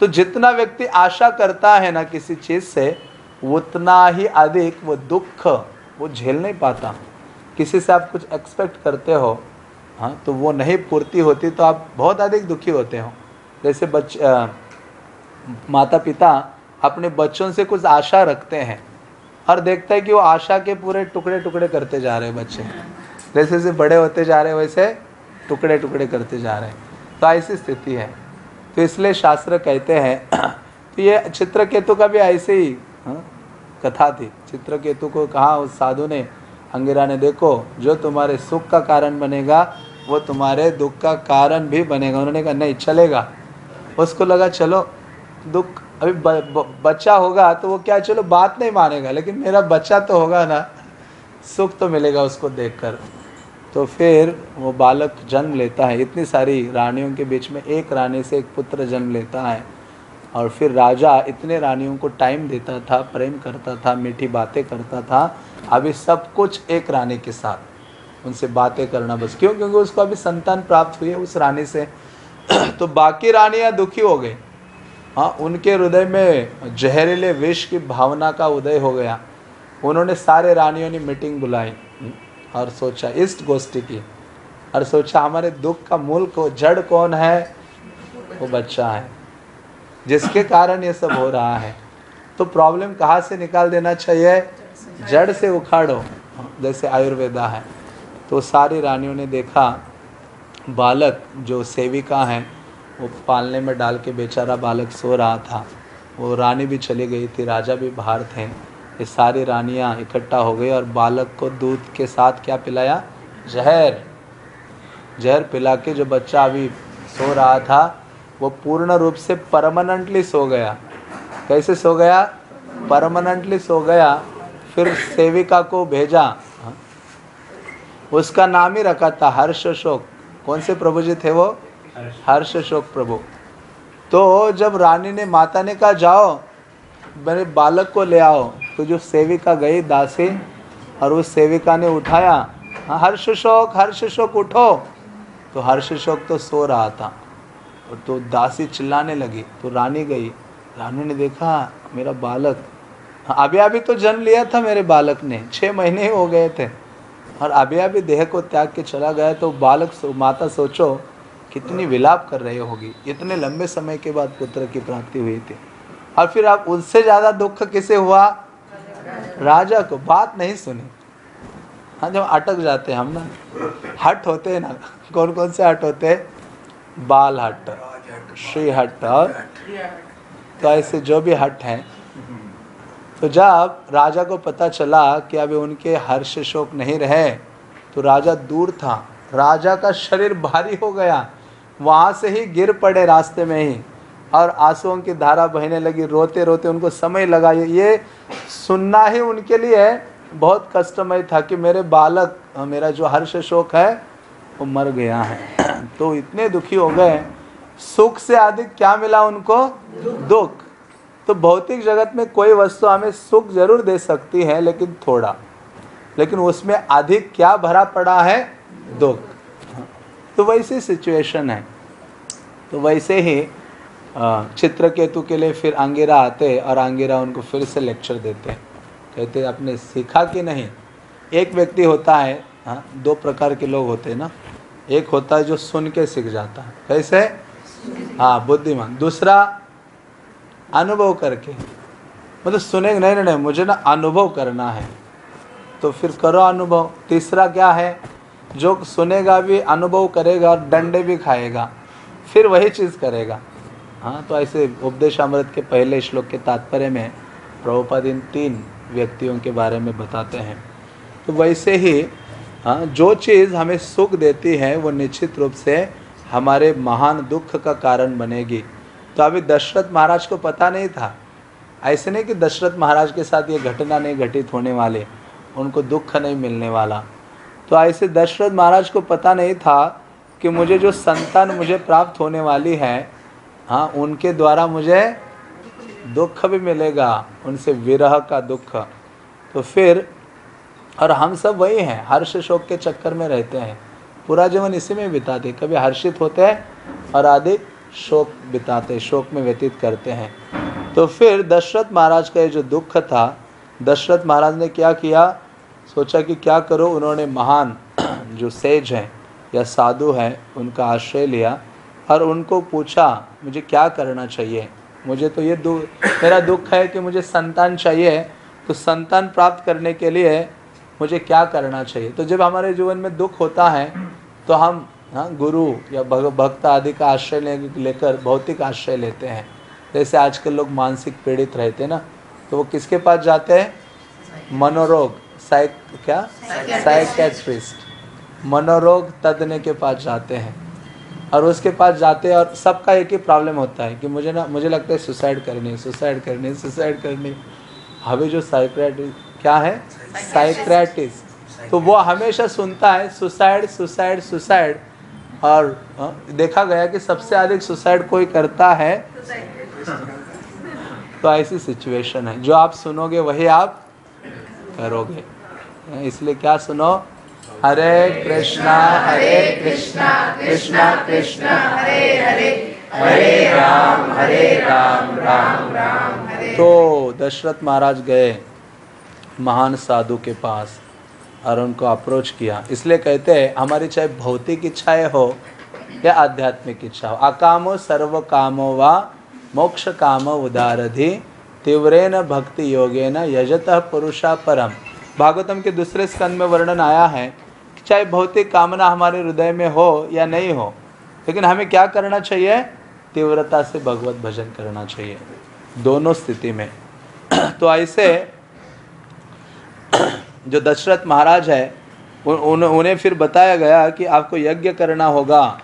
तो जितना व्यक्ति आशा करता है ना किसी चीज़ से उतना ही अधिक वो दुख वो झेल नहीं पाता। किसी से आप कुछ एक्सपेक्ट करते हो हाँ तो वो नहीं पूर्ति होती तो आप बहुत अधिक दुखी होते हो। जैसे बच आ, माता पिता अपने बच्चों से कुछ आशा रखते हैं और देखते हैं कि वो आशा के पूरे टुकड़े टुकड़े करते जा रहे हैं बच्चे। जैसे जैसे बड़े होते जा रहे हैं वैसे टुकड़े टुकड़े करते जा रहे हैं। तो ऐसी स्थिति है। तो इसलिए शास्त्र कहते हैं तो ये चित्रकेतु का भी ऐसे ही हाँ, कथा थी। चित्रकेतु को कहा उस साधु ने अंगिरा ने देखो जो तुम्हारे सुख का कारण बनेगा वो तुम्हारे दुख का कारण भी बनेगा। उन्होंने कहा नहीं चलेगा। उसको लगा चलो दुख अभी ब, ब, बच्चा होगा तो वो क्या चलो बात नहीं मानेगा लेकिन मेरा बच्चा तो होगा ना। सुख तो मिलेगा उसको देखकर। तो फिर वो बालक जन्म लेता है। इतनी सारी रानियों के बीच में एक रानी से एक पुत्र जन्म लेता है और फिर राजा इतने रानियों को टाइम देता था, प्रेम करता था, मीठी बातें करता था। अभी सब कुछ एक रानी के साथ। उनसे बातें करना बस। क्यों? क्योंकि उसको अभी संतान प्राप्त हुई है उस रानी से। तो बाकी रानियाँ दुखी हो गई। हाँ उनके हृदय में जहरीले विष की भावना का उदय हो गया। उन्होंने सारे रानियों ने मीटिंग बुलाई। और सोचा, इष्ट गोष्ठी की। और सोचा, हमारे दुख का मूल को, जड़ कौन है? वो बच्चा है। जिसके कारण ये सब हो रहा है। तो प्रॉब्लम कहाँ से निकाल देना चाहिए? जड़ से उखाड़ो। जैसे आयुर्वेदा है। तो सारी रानियों ने देखा, बालक जो सेविका हैं, वो पालने में डाल के बेचारा बालक सो रहा था। वो रानी भी चली गई थी, राजा भी बाहर थे। ये सारी रानियाँ इकट्ठा हो गई और बालक को दूध के साथ क्या पिलाया? जहर। जहर पिला के जो बच्चा अभी सो रहा था वो पूर्ण रूप से परमानेंटली सो गया। कैसे सो गया? परमानेंटली सो गया फिर सेविका को भेजा। उसका नाम ही रखा था हर्ष शोक कौन से प्रभु जी थे वो? हर्ष। शोक प्रभु। तो जब रानी ने माता ने कहा जाओ मेरे बालक को ले आओ। तो जो सेविका गई दासी और उस सेविका ने उठाया हाँ, हर्ष शोक हर्ष शोक उठो। तो हर्ष शोक तो सो रहा था और तो दासी चिल्लाने लगी। तो रानी गई। रानी ने देखा मेरा बालक हाँ, अभी अभी तो जन्म लिया था मेरे बालक ने। छः महीने ही हो गए थे। और अभी अभी देह को त्याग के चला गया तो बालक सो, माता सोचो कितनी विलाप कर रही होगी। इतने लंबे समय के बाद पुत्र की प्राप्ति हुई थी। और फिर आप उनसे ज़्यादा दुख किसे हुआ? राजा को। बात नहीं सुनी। हाँ जब अटक जाते हैं हम ना, हट होते हैं ना कौन कौन से हट होते हैं? बाल हट, श्री हट, और तो ऐसे जो भी हट हैं। तो जब राजा को पता चला कि अभी उनके हर्ष शोक नहीं रहे तो राजा दूर था। राजा का शरीर भारी हो गया। वहाँ से ही गिर पड़े रास्ते में ही। और आंसुओं की धारा बहने लगी, रोते रोते उनको समय लगा। ये सुनना ही उनके लिए बहुत कष्टमय था कि मेरे बालक, मेरा जो हर्ष शोक है, वो मर गया है। तो इतने दुखी हो गए। सुख से अधिक क्या मिला उनको? दुख। तो भौतिक जगत में कोई वस्तु हमें सुख ज़रूर दे सकती है, लेकिन थोड़ा। लेकिन उसमें अधिक क्या भरा पड़ा है? दुख। तो वैसी सिचुएशन है। तो वैसे ही चित्रकेतु के लिए फिर आंगेरा आते और आंगेरा उनको फिर से लेक्चर देते हैं। कहते आपने सीखा कि नहीं? एक व्यक्ति होता है हाँ दो प्रकार के लोग होते हैं ना। एक होता है जो सुन के सीख जाता है। कैसे? हाँ बुद्धिमान। दूसरा, अनुभव करके। मतलब सुने नहीं नहीं, मुझे ना अनुभव करना है। तो फिर करो अनुभव। तीसरा क्या है? जो सुनेगा भी, अनुभव करेगा और डंडे भी खाएगा। फिर वही चीज़ करेगा। हाँ तो ऐसे उपदेश अमृत के पहले श्लोक के तात्पर्य में प्रभुपद इन तीन व्यक्तियों के बारे में बताते हैं। तो वैसे ही हाँ जो चीज़ हमें सुख देती है, वो निश्चित रूप से हमारे महान दुख का कारण बनेगी। तो अभी दशरथ महाराज को पता नहीं था। ऐसे नहीं कि दशरथ महाराज के साथ ये घटना नहीं घटित होने वाले, उनको दुख नहीं मिलने वाला। तो ऐसे दशरथ महाराज को पता नहीं था कि मुझे जो संतान मुझे प्राप्त होने वाली है हाँ उनके द्वारा मुझे दुख भी मिलेगा, उनसे विरह का दुख। तो फिर, और हम सब वही हैं, हर्ष शोक के चक्कर में रहते हैं। पूरा जीवन इसी में बिताते कभी हर्षित होते हैं और अधिक शोक बिताते शोक में व्यतीत करते हैं। तो फिर दशरथ महाराज का ये जो दुख था, दशरथ महाराज ने क्या किया? सोचा कि क्या करो? उन्होंने महान जो सेज हैं या साधु हैं, उनका आश्रय लिया। और उनको पूछा मुझे क्या करना चाहिए? मुझे तो ये दुख मेरा दुख है कि मुझे संतान चाहिए। तो संतान प्राप्त करने के लिए मुझे क्या करना चाहिए? तो जब हमारे जीवन में दुख होता है तो हम हाँ गुरु या भक्त आदि का आश्रय ले, लेकर भौतिक आश्रय लेते हैं। जैसे आजकल लोग मानसिक पीड़ित रहते हैं ना तो वो किसके पास जाते हैं? मनोरोग साइक क्या? साइकेट्रिस्ट मनोरोग तज्ञ के पास जाते हैं। और उसके पास जाते हैं और सबका एक ही प्रॉब्लम होता है कि मुझे ना, मुझे लगता है सुसाइड करनी सुसाइड करनी सुसाइड करनी अभी जो साइक्रेटिस्ट क्या है? साइक्रेटिस्ट तो वो हमेशा सुनता है सुसाइड सुसाइड सुसाइड और देखा गया कि सबसे अधिक सुसाइड कोई करता है। तो ऐसी सिचुएशन है। जो आप सुनोगे, वही आप करोगे। इसलिए क्या सुनो? हरे कृष्णा हरे कृष्णा कृष्णा कृष्णा, हरे हरे हरे राम हरे राम राम राम तो दशरथ महाराज गए महान साधु के पास। और उनको अप्रोच किया। इसलिए कहते हैं, हमारी चाहे भौतिक इच्छाएँ हो या आध्यात्मिक इच्छा हो, अकामो सर्व कामो व मोक्ष काम उदारधि तीव्रेन भक्ति योगेन यजत पुरुषा परम। भागवतम के दूसरे स्कंद में वर्णन आया है चाहे भौतिक कामना हमारे हृदय में हो या नहीं हो लेकिन हमें क्या करना चाहिए? तीव्रता से भगवत भजन करना चाहिए दोनों स्थिति में। तो ऐसे जो दशरथ महाराज है उन, उन्हें फिर बताया गया कि आपको यज्ञ करना होगा।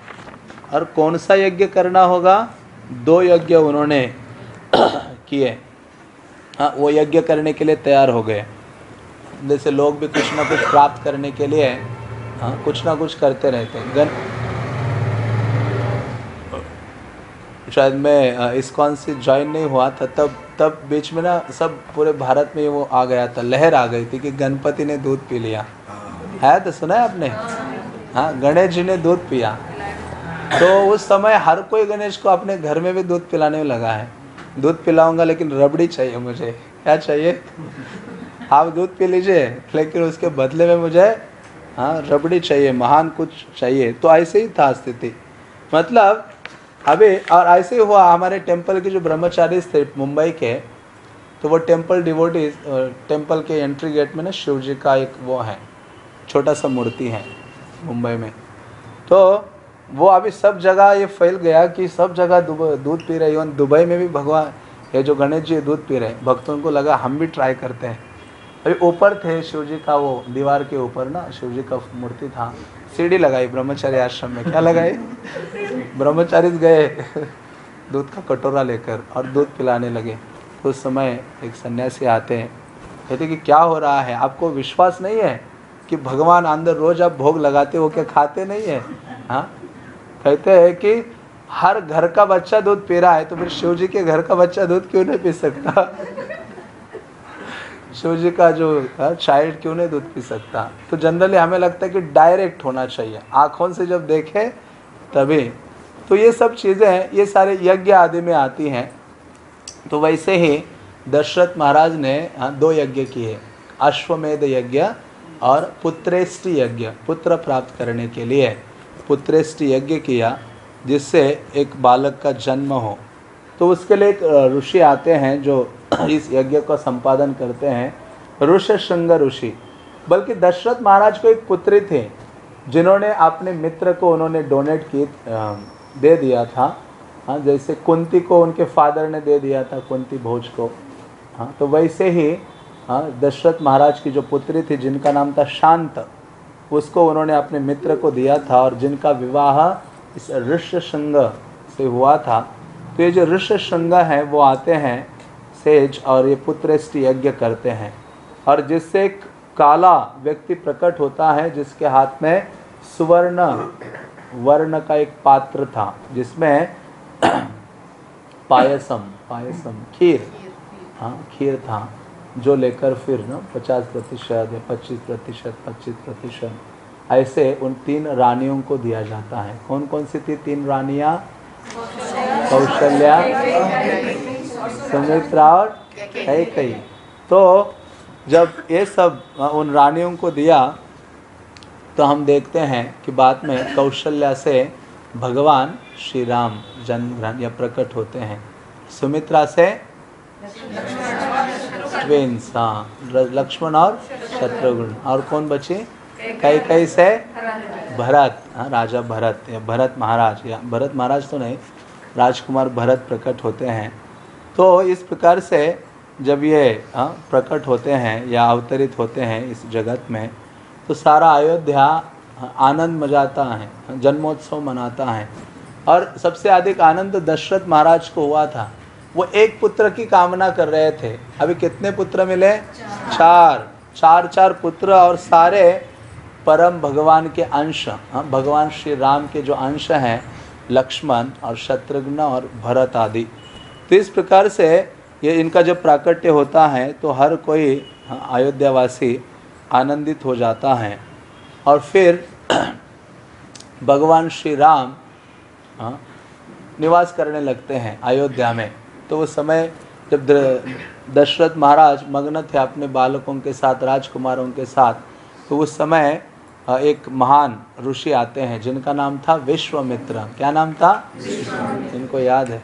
और कौन सा यज्ञ करना होगा? दो यज्ञ उन्होंने किए। हाँ वो यज्ञ करने के लिए तैयार हो गए। जैसे लोग भी कुछ ना कुछ प्राप्त करने के लिए हाँ कुछ ना कुछ करते रहते हैं। गन शायद मैं इस्कॉन से ज्वाइन नहीं हुआ था, तब तब बीच में ना सब पूरे भारत में वो आ गया था, लहर आ गई थी कि गणपति ने दूध पी लिया। है तो सुना है आपने? हाँ गणेश जी ने दूध पिया। तो उस समय हर कोई गणेश को अपने घर में भी दूध पिलाने में लगा है। दूध पिलाऊँगा, लेकिन रबड़ी चाहिए मुझे। क्या चाहिए? आप दूध पी लीजिए, लेकिन उसके बदले में मुझे हाँ रबड़ी चाहिए, महान कुछ चाहिए। तो ऐसे ही था स्थिति। मतलब अभी और ऐसे हुआ, हमारे टेंपल के जो ब्रह्मचारी थे, मुंबई के तो वो टेंपल डिवोटीज टेंपल के एंट्री गेट में ना शिव जी का एक वो है, छोटा सा मूर्ति है, मुंबई में। तो वो अभी सब जगह ये फैल गया कि सब जगह दूध पी रहे इवन दुबई में भी भगवान, ये जो गणेश जी दूध पी रहे भक्तों को लगा, हम भी ट्राई करते हैं। अभी ऊपर थे शिव जी का वो, दीवार के ऊपर ना शिव जी का मूर्ति था। सीढ़ी लगाई ब्रह्मचारी आश्रम में। क्या लगाई? ब्रह्मचारी गए। दूध का कटोरा लेकर और दूध पिलाने लगे। उस समय एक सन्यासी आते हैं। कहते कि क्या हो रहा है? आपको विश्वास नहीं है कि भगवान अंदर रोज आप भोग लगाते हो क्या खाते नहीं है? हाँ? कहते हैं कि हर घर का बच्चा दूध पी रहा है तो फिर शिव जी के घर का बच्चा दूध क्यों नहीं पी सकता? शिव जी का जो चाइल्ड क्यों नहीं दूध पी सकता? तो जनरली हमें लगता है कि डायरेक्ट होना चाहिए। आँखों से जब देखे तभी। तो ये सब चीज़ें हैं ये सारे यज्ञ आदि में आती हैं। तो वैसे ही दशरथ महाराज ने हाँ, दो यज्ञ किए। अश्वमेध यज्ञ और पुत्रेष्टि यज्ञ पुत्र प्राप्त करने के लिए। पुत्रेष्टि यज्ञ किया जिससे एक बालक का जन्म हो। तो उसके लिए एक ऋषि आते हैं जो इस यज्ञ का संपादन करते हैं। ऋष श्रृंग ऋषि। बल्कि दशरथ महाराज को एक पुत्री थे, जिन्होंने अपने मित्र को उन्होंने डोनेट की दे दिया था। हाँ जैसे कुंती को उनके फादर ने दे दिया था, कुंती भोज को। हाँ तो वैसे ही हाँ दशरथ महाराज की जो पुत्री थी, जिनका नाम था शांत, उसको उन्होंने अपने मित्र को दिया था और जिनका विवाह इस ऋष श्रृंग से हुआ था। तो ये जो ऋष श्रृंग है, वो आते हैं सेज और ये पुत्रष्ट यज्ञ करते हैं। और जिससे एक काला व्यक्ति प्रकट होता है, जिसके हाथ में सुवर्ण, वर्ण का एक पात्र था, जिसमें पायसम पायसम, खीर हाँ खीर था, जो लेकर फिर ना पचास प्रतिशत या पच्चीस प्रतिशत पच्चीस प्रतिशत, ऐसे उन तीन रानियों को दिया जाता है। कौन कौन सी थी तीन रानियाँ? कौशल्या सुमित्रा और कई कई। तो जब ये सब उन रानियों को दिया तो हम देखते हैं कि बाद में कौशल्या से भगवान श्री राम जन्म ग्रहण या प्रकट होते हैं। सुमित्रा से ट्वेंस हाँ लक्ष्मण और शत्रुघ्न। और कौन बचे? कई कई से भरत हाँ राजा भरत या भरत महाराज या भरत महाराज तो नहीं राजकुमार भरत प्रकट होते हैं। तो इस प्रकार से जब ये हाँ, प्रकट होते हैं या अवतरित होते हैं इस जगत में तो सारा अयोध्या हाँ, आनंद मजाता है जन्मोत्सव मनाता है। और सबसे अधिक आनंद दशरथ महाराज को हुआ था। वो एक पुत्र की कामना कर रहे थे। अभी कितने पुत्र मिले? चार। चार चार पुत्र और सारे परम भगवान के अंश हाँ भगवान श्री राम के जो अंश हैं लक्ष्मण और शत्रुघ्न और भरत आदि। तो इस प्रकार से ये इनका जब प्राकट्य होता है तो हर कोई हाँ, अयोध्यावासी आनंदित हो जाता है। और फिर भगवान श्री राम हाँ, निवास करने लगते हैं अयोध्या में। तो वो समय जब दशरथ महाराज मग्न थे अपने बालकों के साथ राजकुमारों के साथ तो उस समय एक महान ऋषि आते हैं जिनका नाम था विश्वमित्र। क्या नाम था? इनको याद है।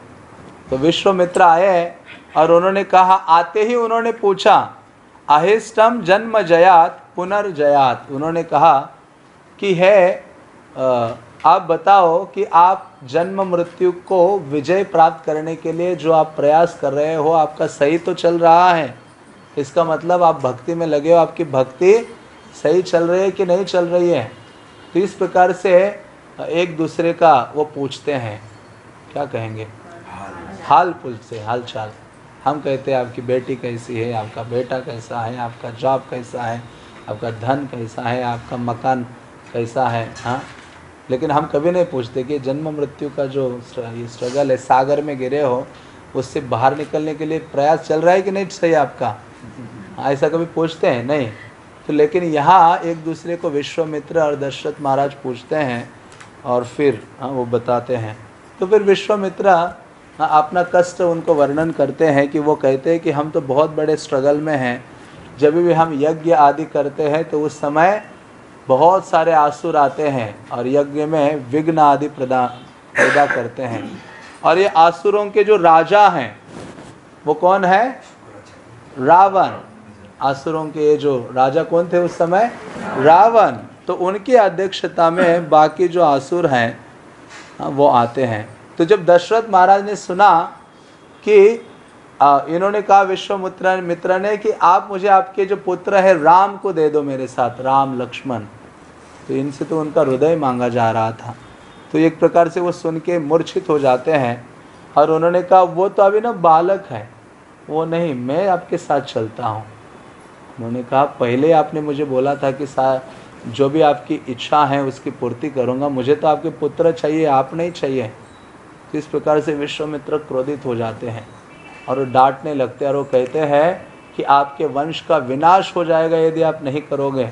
तो विश्वमित्र आए और उन्होंने कहा आते ही उन्होंने पूछा अहिष्टम जन्म जयात पुनर्जयात। उन्होंने कहा कि है आप बताओ कि आप जन्म मृत्यु को विजय प्राप्त करने के लिए जो आप प्रयास कर रहे हो आपका सही तो चल रहा है। इसका मतलब आप भक्ति में लगे हो आपकी भक्ति सही चल रही है कि नहीं चल रही है? तो इस प्रकार से एक दूसरे का वो पूछते हैं। क्या कहेंगे? हाल से हाल चाल हम कहते हैं, आपकी बेटी कैसी है? आपका बेटा कैसा है? आपका जॉब कैसा है? आपका धन कैसा है? आपका मकान कैसा है? हाँ? लेकिन हम कभी नहीं पूछते कि जन्म मृत्यु का जो ये स्ट्रगल है, सागर में गिरे हो, उससे बाहर निकलने के लिए प्रयास चल रहा है कि नहीं सही आपका? ऐसा कभी पूछते हैं? नहीं। तो लेकिन यहाँ एक दूसरे को विश्वामित्र और दशरथ महाराज पूछते हैं और फिर हाँ वो बताते हैं। तो फिर विश्वामित्र हाँ अपना कष्ट उनको वर्णन करते हैं कि वो कहते हैं कि हम तो बहुत बड़े स्ट्रगल में हैं। जब भी हम यज्ञ आदि करते हैं तो उस समय बहुत सारे आसुर आते हैं और यज्ञ में विघ्न आदि प्रदा, पैदा करते हैं। और ये आसुरों के जो राजा हैं, वो कौन है? रावण। आसुरों के जो राजा कौन थे उस समय? रावण। तो उनकी अध्यक्षता में बाकी जो आसुर हैं हाँ, वो आते हैं। तो जब दशरथ महाराज ने सुना कि इन्होंने कहा विश्वमित्र मित्र ने कि आप मुझे आपके जो पुत्र है राम को दे दो मेरे साथ राम लक्ष्मण। तो इनसे तो उनका हृदय मांगा जा रहा था। तो एक प्रकार से वो सुन के मूर्छित हो जाते हैं और उन्होंने कहा वो तो अभी ना बालक है। वो नहीं मैं आपके साथ चलता हूँ। उन्होंने कहा, पहले आपने मुझे बोला था कि सा, जो भी आपकी इच्छा है उसकी पूर्ति करूँगा। मुझे तो आपके पुत्र चाहिए, आप नहीं चाहिए। तो इस प्रकार से विश्वमित्र क्रोधित हो जाते हैं और वो डांटने लगते हैं और वो कहते हैं कि आपके वंश का विनाश हो जाएगा यदि आप नहीं करोगे।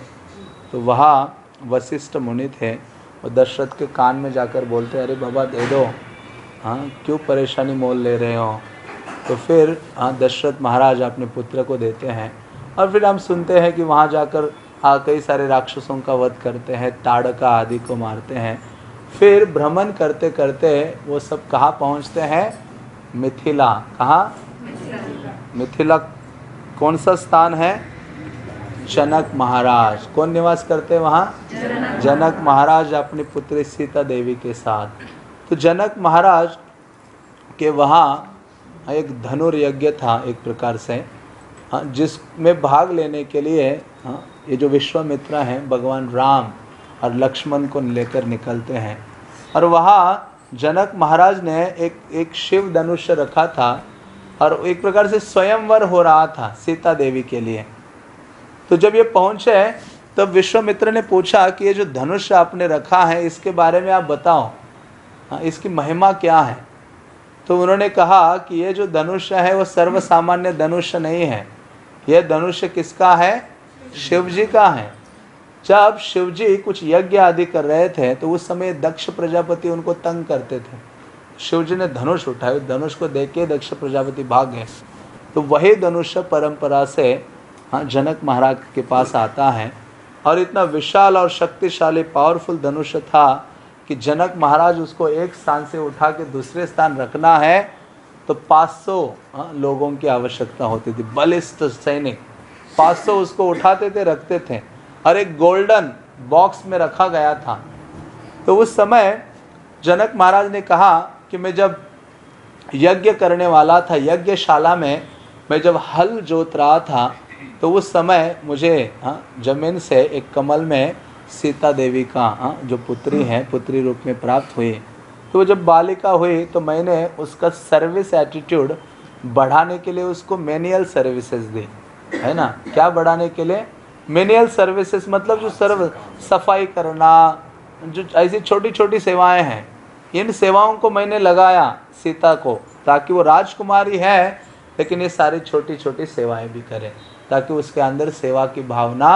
तो वहाँ वशिष्ठ मुनि थे और दशरथ के कान में जाकर बोलते हैं, अरे बाबा, दे दो। हाँ क्यों परेशानी मोल ले रहे हो? तो फिर हाँ दशरथ महाराज अपने पुत्र को देते हैं और फिर हम सुनते हैं कि वहाँ जाकर हाँ कई सारे राक्षसों का वध करते हैं, ताड़का आदि को मारते हैं। फिर भ्रमण करते करते वो सब कहाँ पहुँचते हैं? मिथिला। कहाँ? मिथिला। कौन सा स्थान है? जनक महाराज। कौन निवास करते हैं वहाँ? जनक महाराज अपनी पुत्री सीता देवी के साथ। तो जनक महाराज के वहाँ एक धनुर्यज्ञ था एक प्रकार से। हाँ जिसमें भाग लेने के लिए हाँ ये जो विश्वामित्र हैं, भगवान राम और लक्ष्मण को लेकर निकलते हैं। और वहाँ जनक महाराज ने एक एक शिव धनुष्य रखा था और एक प्रकार से स्वयंवर हो रहा था सीता देवी के लिए। तो जब ये पहुँचे, तब विश्वामित्र ने पूछा कि ये जो धनुष आपने रखा है, इसके बारे में आप बताओ। हाँ इसकी महिमा क्या है? तो उन्होंने कहा कि ये जो धनुष्य है, वो सर्वसामान्य धनुष्य नहीं है। यह धनुष्य किसका है? शिव जी का है। जब शिव जी कुछ यज्ञ आदि कर रहे थे तो उस समय दक्ष प्रजापति उनको तंग करते थे। शिव जी ने धनुष उठाया, धनुष को देख के दक्ष प्रजापति भाग गए। तो वही धनुष परंपरा से हाँ जनक महाराज के पास आता है। और इतना विशाल और शक्तिशाली पावरफुल धनुष था कि जनक महाराज उसको एक स्थान से उठा के दूसरे स्थान रखना है। तो 500 हाँ, लोगों की आवश्यकता होती थी। बलिष्ठ सैनिक। 500 उसको उठाते थे रखते थे। और एक गोल्डन बॉक्स में रखा गया था। तो उस समय जनक महाराज ने कहा कि मैं जब यज्ञ करने वाला था यज्ञशाला में मैं जब हल जोत रहा था तो उस समय मुझे हाँ ज़मीन से एक कमल में सीता देवी का हाँ जो पुत्री है पुत्री रूप में प्राप्त हुई। तो जब बालिका हुई तो मैंने उसका सर्विस एटीट्यूड बढ़ाने के लिए उसको मैनुअल सर्विसेज़ दी, है ना? क्या बढ़ाने के लिए? मेनियल सर्विसेज़ मतलब जो सर्व, सफ़ाई करना, जो ऐसी छोटी छोटी सेवाएँ हैं, इन सेवाओं को मैंने लगाया सीता को, ताकि वो राजकुमारी है, लेकिन ये सारी छोटी छोटी सेवाएँ भी करे, ताकि उसके अंदर सेवा की भावना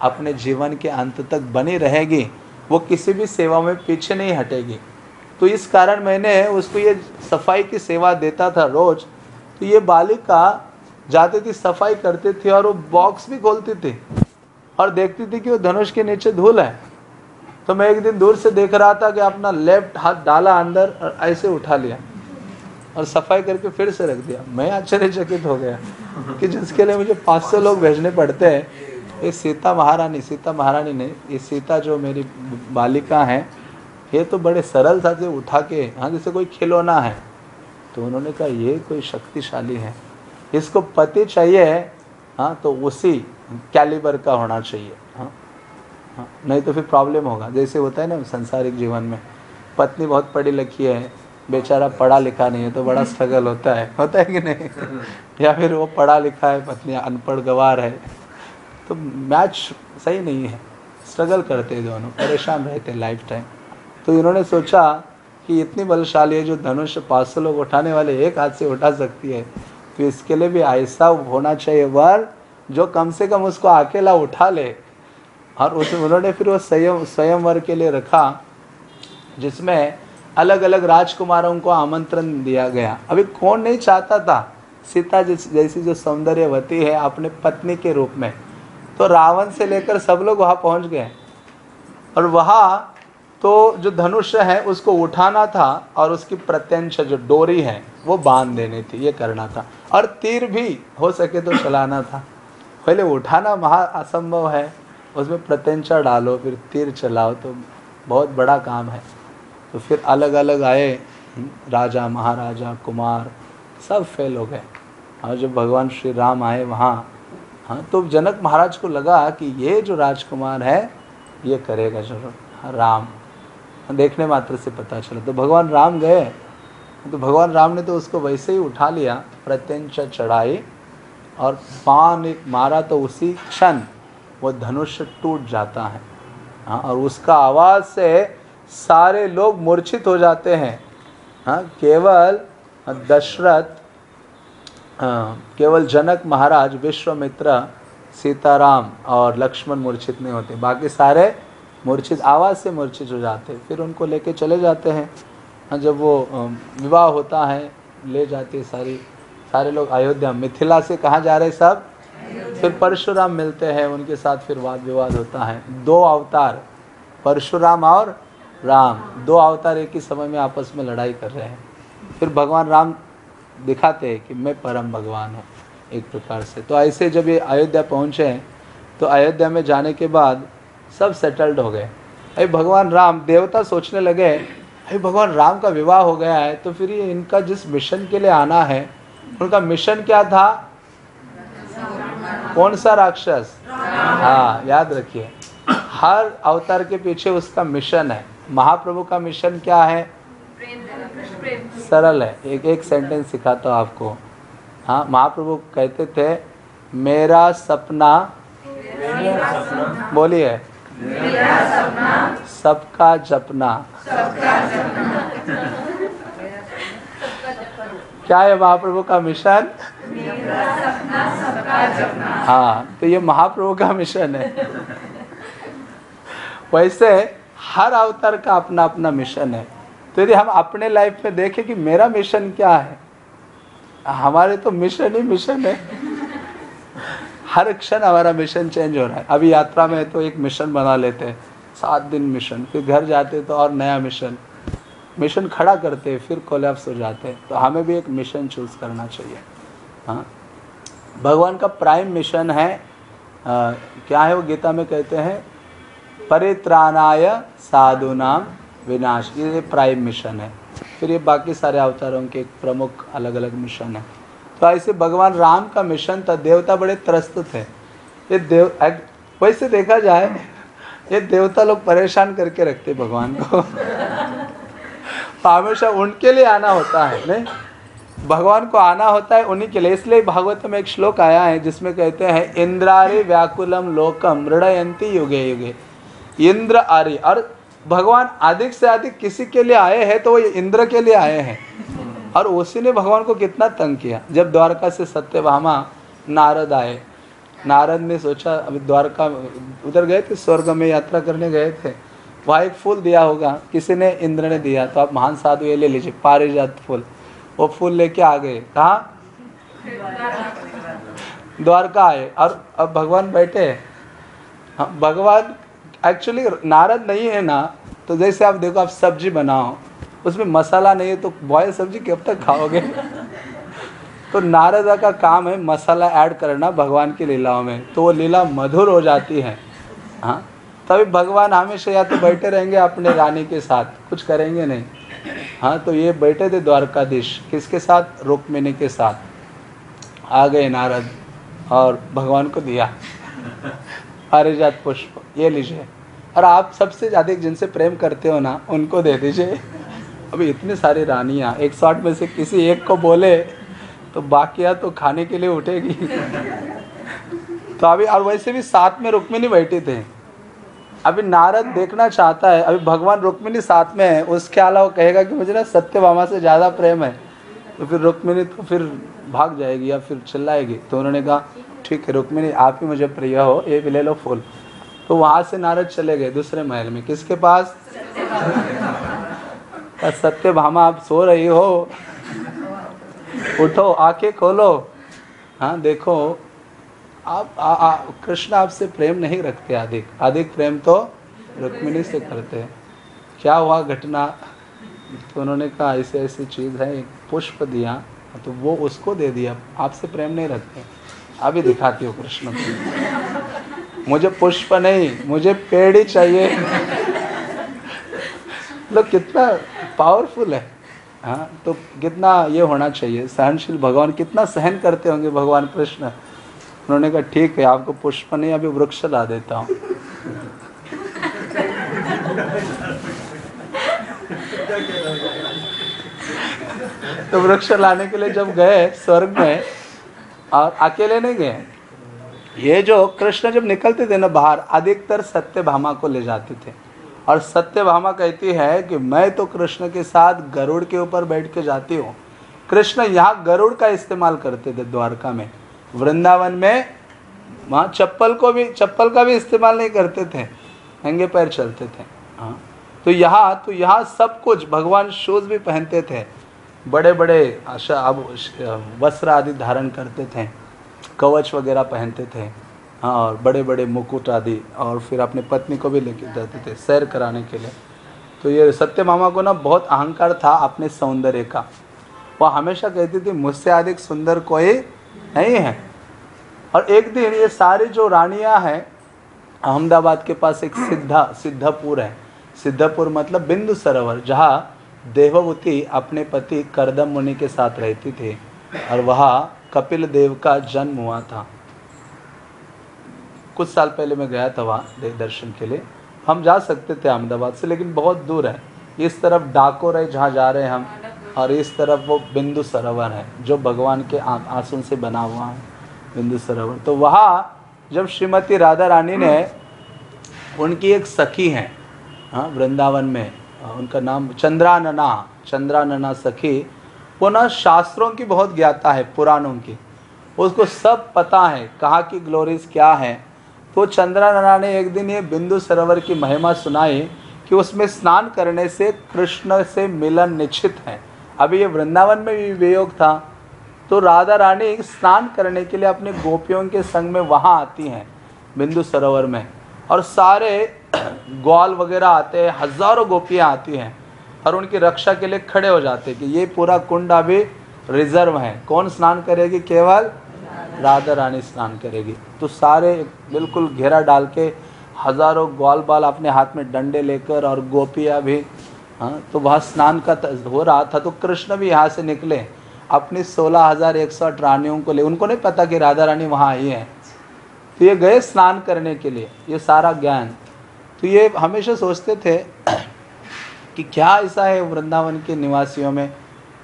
अपने जीवन के अंत तक बनी रहेगी, वो किसी भी सेवा में पीछे नहीं हटेगी। तो इस कारण मैंने उसको ये सफ़ाई की सेवा देता था रोज। तो ये बालिका जाती थी, सफ़ाई करती थी और वो बॉक्स भी खोलती थी और देखती थी कि वो धनुष के नीचे धूल है। तो मैं एक दिन दूर से देख रहा था कि अपना लेफ़्ट हाथ डाला अंदर और ऐसे उठा लिया और सफ़ाई करके फिर से रख दिया। मैं आश्चर्यचकित हो गया कि जिसके लिए मुझे 500 लोग भेजने पड़ते हैं। ये सीता महारानी सीता महारानी ने ये सीता जो मेरी बालिका है ये तो बड़े सरल था से उठा के हाँ जैसे कोई खिलौना है। तो उन्होंने कहा, ये कोई शक्तिशाली है। इसको पति चाहिए हाँ तो उसी कैलिबर का होना चाहिए हाँ हाँ नहीं तो फिर प्रॉब्लम होगा। जैसे होता है ना संसारिक जीवन में, पत्नी बहुत पढ़ी लिखी है, बेचारा पढ़ा लिखा नहीं है तो बड़ा स्ट्रगल होता है। होता है कि नहीं? या फिर वो पढ़ा लिखा है, पत्नी अनपढ़ गवार है। तो मैच सही नहीं है। स्ट्रगल करते दोनों, परेशान रहते लाइफ टाइम तो इन्होंने सोचा कि इतनी बलशाली है जो धनुष पाँच सौ लोग उठाने वाले एक हाथ से उठा सकती है तो इसके लिए भी ऐसा होना चाहिए, वर जो कम से कम उसको अकेला उठा ले। और उस, उन्होंने फिर वो स्वयं स्वयंवर के लिए रखा, जिसमें अलग अलग राजकुमारों को आमंत्रण दिया गया। अभी कौन नहीं चाहता था सीता जैसी जो सौंदर्यवती है अपने पत्नी के रूप में। तो रावण से लेकर सब लोग वहाँ पहुँच गए। और वहाँ तो जो धनुष है, उसको उठाना था और उसकी प्रत्यंश जो डोरी है, वो बाँध देनी थी, ये करना था। और तीर भी हो सके तो चलाना था। पहले उठाना महा असंभव है, उसमें प्रत्यंशा डालो, फिर तीर चलाओ तो बहुत बड़ा काम है। तो फिर अलग अलग आए, राजा, महाराजा, कुमार, सब फेल हो गए। और जब भगवान श्री राम आए वहाँ हाँ तो जनक महाराज को लगा कि ये जो राजकुमार है, ये करेगा ज़रूर। राम। देखने मात्र से पता चला। तो भगवान राम गए। तो भगवान राम ने तो उसको वैसे ही उठा लिया प्रत्यंश चढ़ाई, और पान एक मारा तो उसी क्षण वो धनुष टूट जाता है। हाँ और उसका आवाज़ से सारे लोग मूर्छित हो जाते हैं। हाँ केवल दशरथ केवल जनक महाराज, विश्वमित्र, सीताराम और लक्ष्मण मूर्छित नहीं होते। बाकी सारे मूर्छित आवाज़ से मूर्छित हो जाते फिर उनको लेके चले जाते हैं। हाँ, जब वो विवाह होता है ले जाते सारी सारे लोग अयोध्या मिथिला से कहाँ जा रहे सब? फिर परशुराम मिलते हैं उनके साथ फिर वाद विवाद होता है। दो अवतार परशुराम और राम। दो अवतार एक ही समय में आपस में लड़ाई कर रहे हैं। फिर भगवान राम दिखाते हैं कि मैं परम भगवान हूँ एक प्रकार से। तो ऐसे जब ये अयोध्या पहुँचे तो अयोध्या में जाने के बाद सब सेटल्ड हो गए। अरे भगवान राम देवता सोचने लगे अरे भगवान राम का विवाह हो गया है तो फिर ये इनका जिस मिशन के लिए आना है उनका मिशन क्या था? कौन सा राक्षस? हाँ याद रखिए। हर अवतार के पीछे उसका मिशन है। महाप्रभु का मिशन क्या है? सरल है। एक एक सेंटेंस सिखाता हूँ आपको। हाँ महाप्रभु कहते थे मेरा सपना बोलिए। सबका जपना। क्या है महाप्रभु का मिशन? हाँ तो ये महाप्रभु का मिशन है। वैसे हर अवतार का अपना अपना मिशन है। तो यदि हम अपने लाइफ में देखें कि मेरा मिशन क्या है? हमारे तो मिशन ही मिशन है। हर क्षण हमारा मिशन चेंज हो रहा है। अभी यात्रा में तो एक मिशन बना लेते हैं। सात दिन मिशन फिर घर जाते तो और नया मिशन मिशन खड़ा करते फिर कोलैप्स हो जाते तो हमें भी एक मिशन चूज़ करना चाहिए। हाँ। भगवान का प्राइम मिशन है आ, क्या है वो गीता में कहते हैं? परित्राणाय साधु नाम विनाश। ये प्राइम मिशन है। फिर ये बाकी सारे अवतारों के प्रमुख अलग अलग मिशन है। तो ऐसे भगवान राम का मिशन था, देवता बड़े त्रस्त थे। ये देव वैसे देखा जाए, ये देवता लोग परेशान करके रखते भगवान को। हमेशा उनके लिए आना होता है, नहीं? भगवान को आना होता है उन्हीं के लिए। इसलिए भागवत में एक श्लोक आया है, जिसमें कहते हैं, इंद्रारे व्याकुलम लोकम मृणयंती युगे युगे। इंद्र आर्य और भगवान अधिक से अधिक किसी के लिए आए हैं तो वो इंद्र के लिए आए हैं। और उसी ने भगवान को कितना तंग किया। जब द्वारका से सत्यभामा नारद आए, नारद ने सोचा, अभी द्वारका उधर गए थे, स्वर्ग में यात्रा करने गए थे, वहाँ एक फूल दिया होगा, किसी ने इंद्र ने दिया तो आप महान साधु ये ले लीजिए, पारिजात फूल। वो फूल लेके आ गए, कहा? द्वारका आए, और अब भगवान बैठे हाँ। भगवान एक्चुअली नारद नहीं है ना तो जैसे आप देखो, आप सब्ज़ी बनाओ। उसमें मसाला नहीं है तो बॉयल सब्ज़ी कब तक खाओगे? तो नारदा का काम है मसाला ऐड करना भगवान की लीलाओं में। तो वो लीला मधुर हो जाती है। हाँ? तभी भगवान हमेशा या तो बैठे रहेंगे अपने रानी के साथ, कुछ करेंगे नहीं। हाँ तो ये बैठे थे द्वारकाधीश, किसके साथ? रुक्मिणी के साथ। आ गए नारद और भगवान को दिया। पारिजात पुष्प, ये लीजिए। और आप सबसे ज़्यादा जिनसे प्रेम करते हो ना, उनको दे दीजिए। अभी इतनी सारी रानियाँ, एक सौ आठ में से किसी एक को बोले तो बाकिया तो खाने के लिए उठेगी। तो अभी, और वैसे भी साथ में रुक्मिणी बैठे थे। अभी नारद देखना चाहता है, अभी भगवान रुक्मिणी साथ में है, उसके अलावा कहेगा कि मुझे ना सत्य सत्यभामा से ज़्यादा प्रेम है। तो फिर रुक्मिणी तो फिर भाग जाएगी या फिर चिल्लाएगी। तो उन्होंने कहा, ठीक है रुक्मिणी, आप ही मुझे प्रिय हो, ये भी ले लो फूल। तो वहाँ से नारद चले गए दूसरे महल में। किसके पास? सत्य भामा, आप सो रही हो। उठो, आँखें खोलो। हाँ देखो, आप कृष्ण आपसे प्रेम नहीं रखते अधिक अधिक प्रेम तो रुक्मिणी से करते हैं। क्या हुआ घटना? तो उन्होंने कहा, ऐसी ऐसी चीज़ है, एक पुष्प दिया तो वो उसको दे दिया। आपसे प्रेम नहीं रखते। अभी दिखाती हो कृष्ण को। मुझे पुष्प नहीं, मुझे पेड़ ही चाहिए। लोग कितना पावरफुल है। हाँ तो कितना ये होना चाहिए। सहनशील भगवान कितना सहन करते होंगे भगवान कृष्ण। उन्होंने कहा, ठीक है, आपको पुष्प नहीं, अभी वृक्ष ला देता हूँ। तो वृक्ष लाने के लिए जब गए स्वर्ग में, और अकेले नहीं गए, ये जो कृष्ण जब निकलते थे ना बाहर, अधिकतर सत्य भामा को ले जाते थे। और सत्य भामा कहती है कि मैं तो कृष्ण के साथ गरुड़ के ऊपर बैठ के जाती हूँ। कृष्ण यहाँ गरुड़ का इस्तेमाल करते थे द्वारका में। वृंदावन में वहाँ चप्पल को भी चप्पल का भी इस्तेमाल नहीं करते थे। नंगे पैर चलते थे। हाँ। तो यहाँ तो यहाँ सब कुछ भगवान शूज़ भी पहनते थे। बड़े बड़े अब वस्त्र आदि धारण करते थे। कवच वगैरह पहनते थे। हाँ और बड़े बड़े मुकुट आदि, और फिर अपनी पत्नी को भी लेके जाते थे सैर कराने के लिए। तो ये सत्य मामा को ना बहुत अहंकार था अपने सौंदर्य का। वह हमेशा कहती थी, मुझसे अधिक सुंदर कोई नहीं है। और एक दिन ये सारी जो रानियाँ हैं, अहमदाबाद के पास एक सिद्धा, सिद्धापुर है। सिद्धापुर मतलब बिंदु सरोवर, जहाँ देववती अपने पति करदम मुनि के साथ रहती थी। और वहाँ कपिल देव का जन्म हुआ था। कुछ साल पहले मैं गया था वहाँ दर्शन के लिए। हम जा सकते थे अहमदाबाद से, लेकिन बहुत दूर है। इस तरफ़ डाकोर है, जहाँ जा रहे हैं हम, और इस तरफ़ वो बिंदु सरोवर है, जो भगवान के आंसुन से बना हुआ है, बिंदु सरोवर। तो वहाँ जब श्रीमती राधा रानी ने उनकी एक सखी है हाँ वृंदावन में उनका नाम चंद्रानना चंद्रानना सखी वो ना शास्त्रों की बहुत ज्ञाता है, पुराणों की। उसको सब पता है, कहाँ की ग्लोरीज क्या है तो चंद्रानना ने एक दिन ये बिंदु सरोवर की महिमा सुनाई कि उसमें स्नान करने से कृष्ण से मिलन निश्चित है। अभी ये वृंदावन में भी वियोग था। तो राधा रानी स्नान करने के लिए अपने गोपियों के संग में वहाँ आती हैं बिंदु सरोवर में। और सारे ग्वाल वगैरह आते हैं, हज़ारों गोपियाँ आती हैं और उनकी रक्षा के लिए खड़े हो जाते हैं कि ये पूरा कुंड अभी रिज़र्व है। कौन स्नान करेगी? केवल राधा रानी स्नान करेगी। तो सारे बिल्कुल घेरा डाल के हज़ारों ग्वाल बाल अपने हाथ में डंडे लेकर और गोपियाँ भी हाँ तो वहाँ स्नान का हो रहा था तो कृष्ण भी यहाँ से निकले। अपनी सोलह हज़ार एक सौ रानियों को ले, उनको नहीं पता कि राधा रानी वहाँ आई है। तो ये गए स्नान करने के लिए, ये सारा ज्ञान। तो ये हमेशा सोचते थे कि क्या ऐसा है वृंदावन के निवासियों में?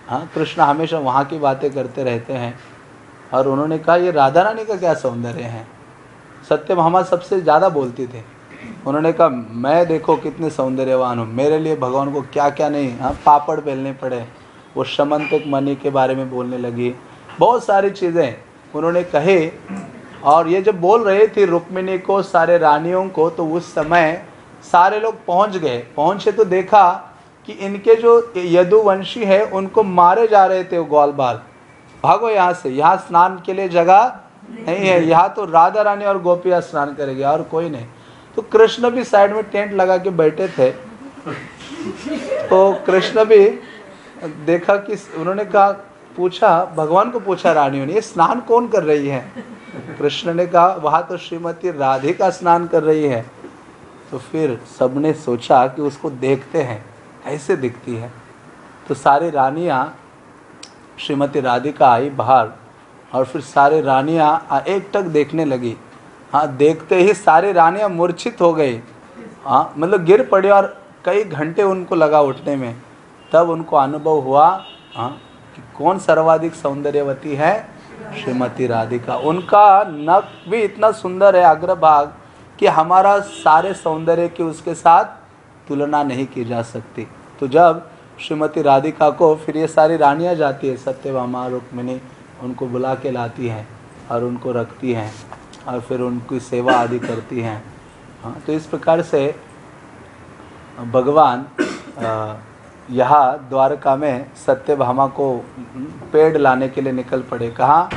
हाँ कृष्ण हमेशा वहाँ की बातें करते रहते हैं। और उन्होंने कहा, ये राधा रानी का क्या सौंदर्य है? सत्य भामा सबसे ज़्यादा बोलती थे। उन्होंने कहा, मैं देखो कितने सौंदर्यवान हूँ। मेरे लिए भगवान को क्या क्या नहीं हाँ पापड़ बेलने पड़े। वो शमंतक मनी के बारे में बोलने लगी। बहुत सारी चीज़ें उन्होंने कहे। और ये जब बोल रहे थे रुक्मिणी को, सारे रानियों को तो उस समय सारे लोग पहुँच गए। पहुँचे तो देखा कि इनके जो यदुवंशी है, उनको मारे जा रहे थे वो ग्वाल बाल भागो यहाँ से, यहाँ स्नान के लिए जगह नहीं है। यहाँ तो राधा रानी और गोपिया स्नान करेगी और कोई नहीं। तो कृष्ण भी साइड में टेंट लगा के बैठे थे। तो कृष्ण भी देखा कि उन्होंने कहा, पूछा, भगवान को पूछा रानियों ने, ये स्नान कौन कर रही है? कृष्ण ने कहा, वहाँ तो श्रीमती राधिका स्नान कर रही है। तो फिर सबने सोचा कि उसको देखते हैं कैसे दिखती है। तो सारी रानियाँ श्रीमती राधिका आई बाहर और फिर सारे रानियाँ एक टक देखने लगी। हाँ देखते ही सारी रानियाँ मूर्छित हो गई। हाँ मतलब गिर पड़े और कई घंटे उनको लगा उठने में। तब उनको अनुभव हुआ हाँ कि कौन सर्वाधिक सौंदर्यवती है श्रीमती राधिका। उनका नक भी इतना सुंदर है, अग्रभाग, कि हमारा सारे सौंदर्य की उसके साथ तुलना नहीं की जा सकती। तो जब श्रीमती राधिका को फिर ये सारी रानियाँ जाती है सत्यभामा रुक्मिनी उनको बुला के लाती हैं और उनको रखती हैं और फिर उनकी सेवा आदि करती हैं। हाँ तो इस प्रकार से भगवान यहाँ द्वारका में सत्यभामा को पेड़ लाने के लिए निकल पड़े। कहाँ?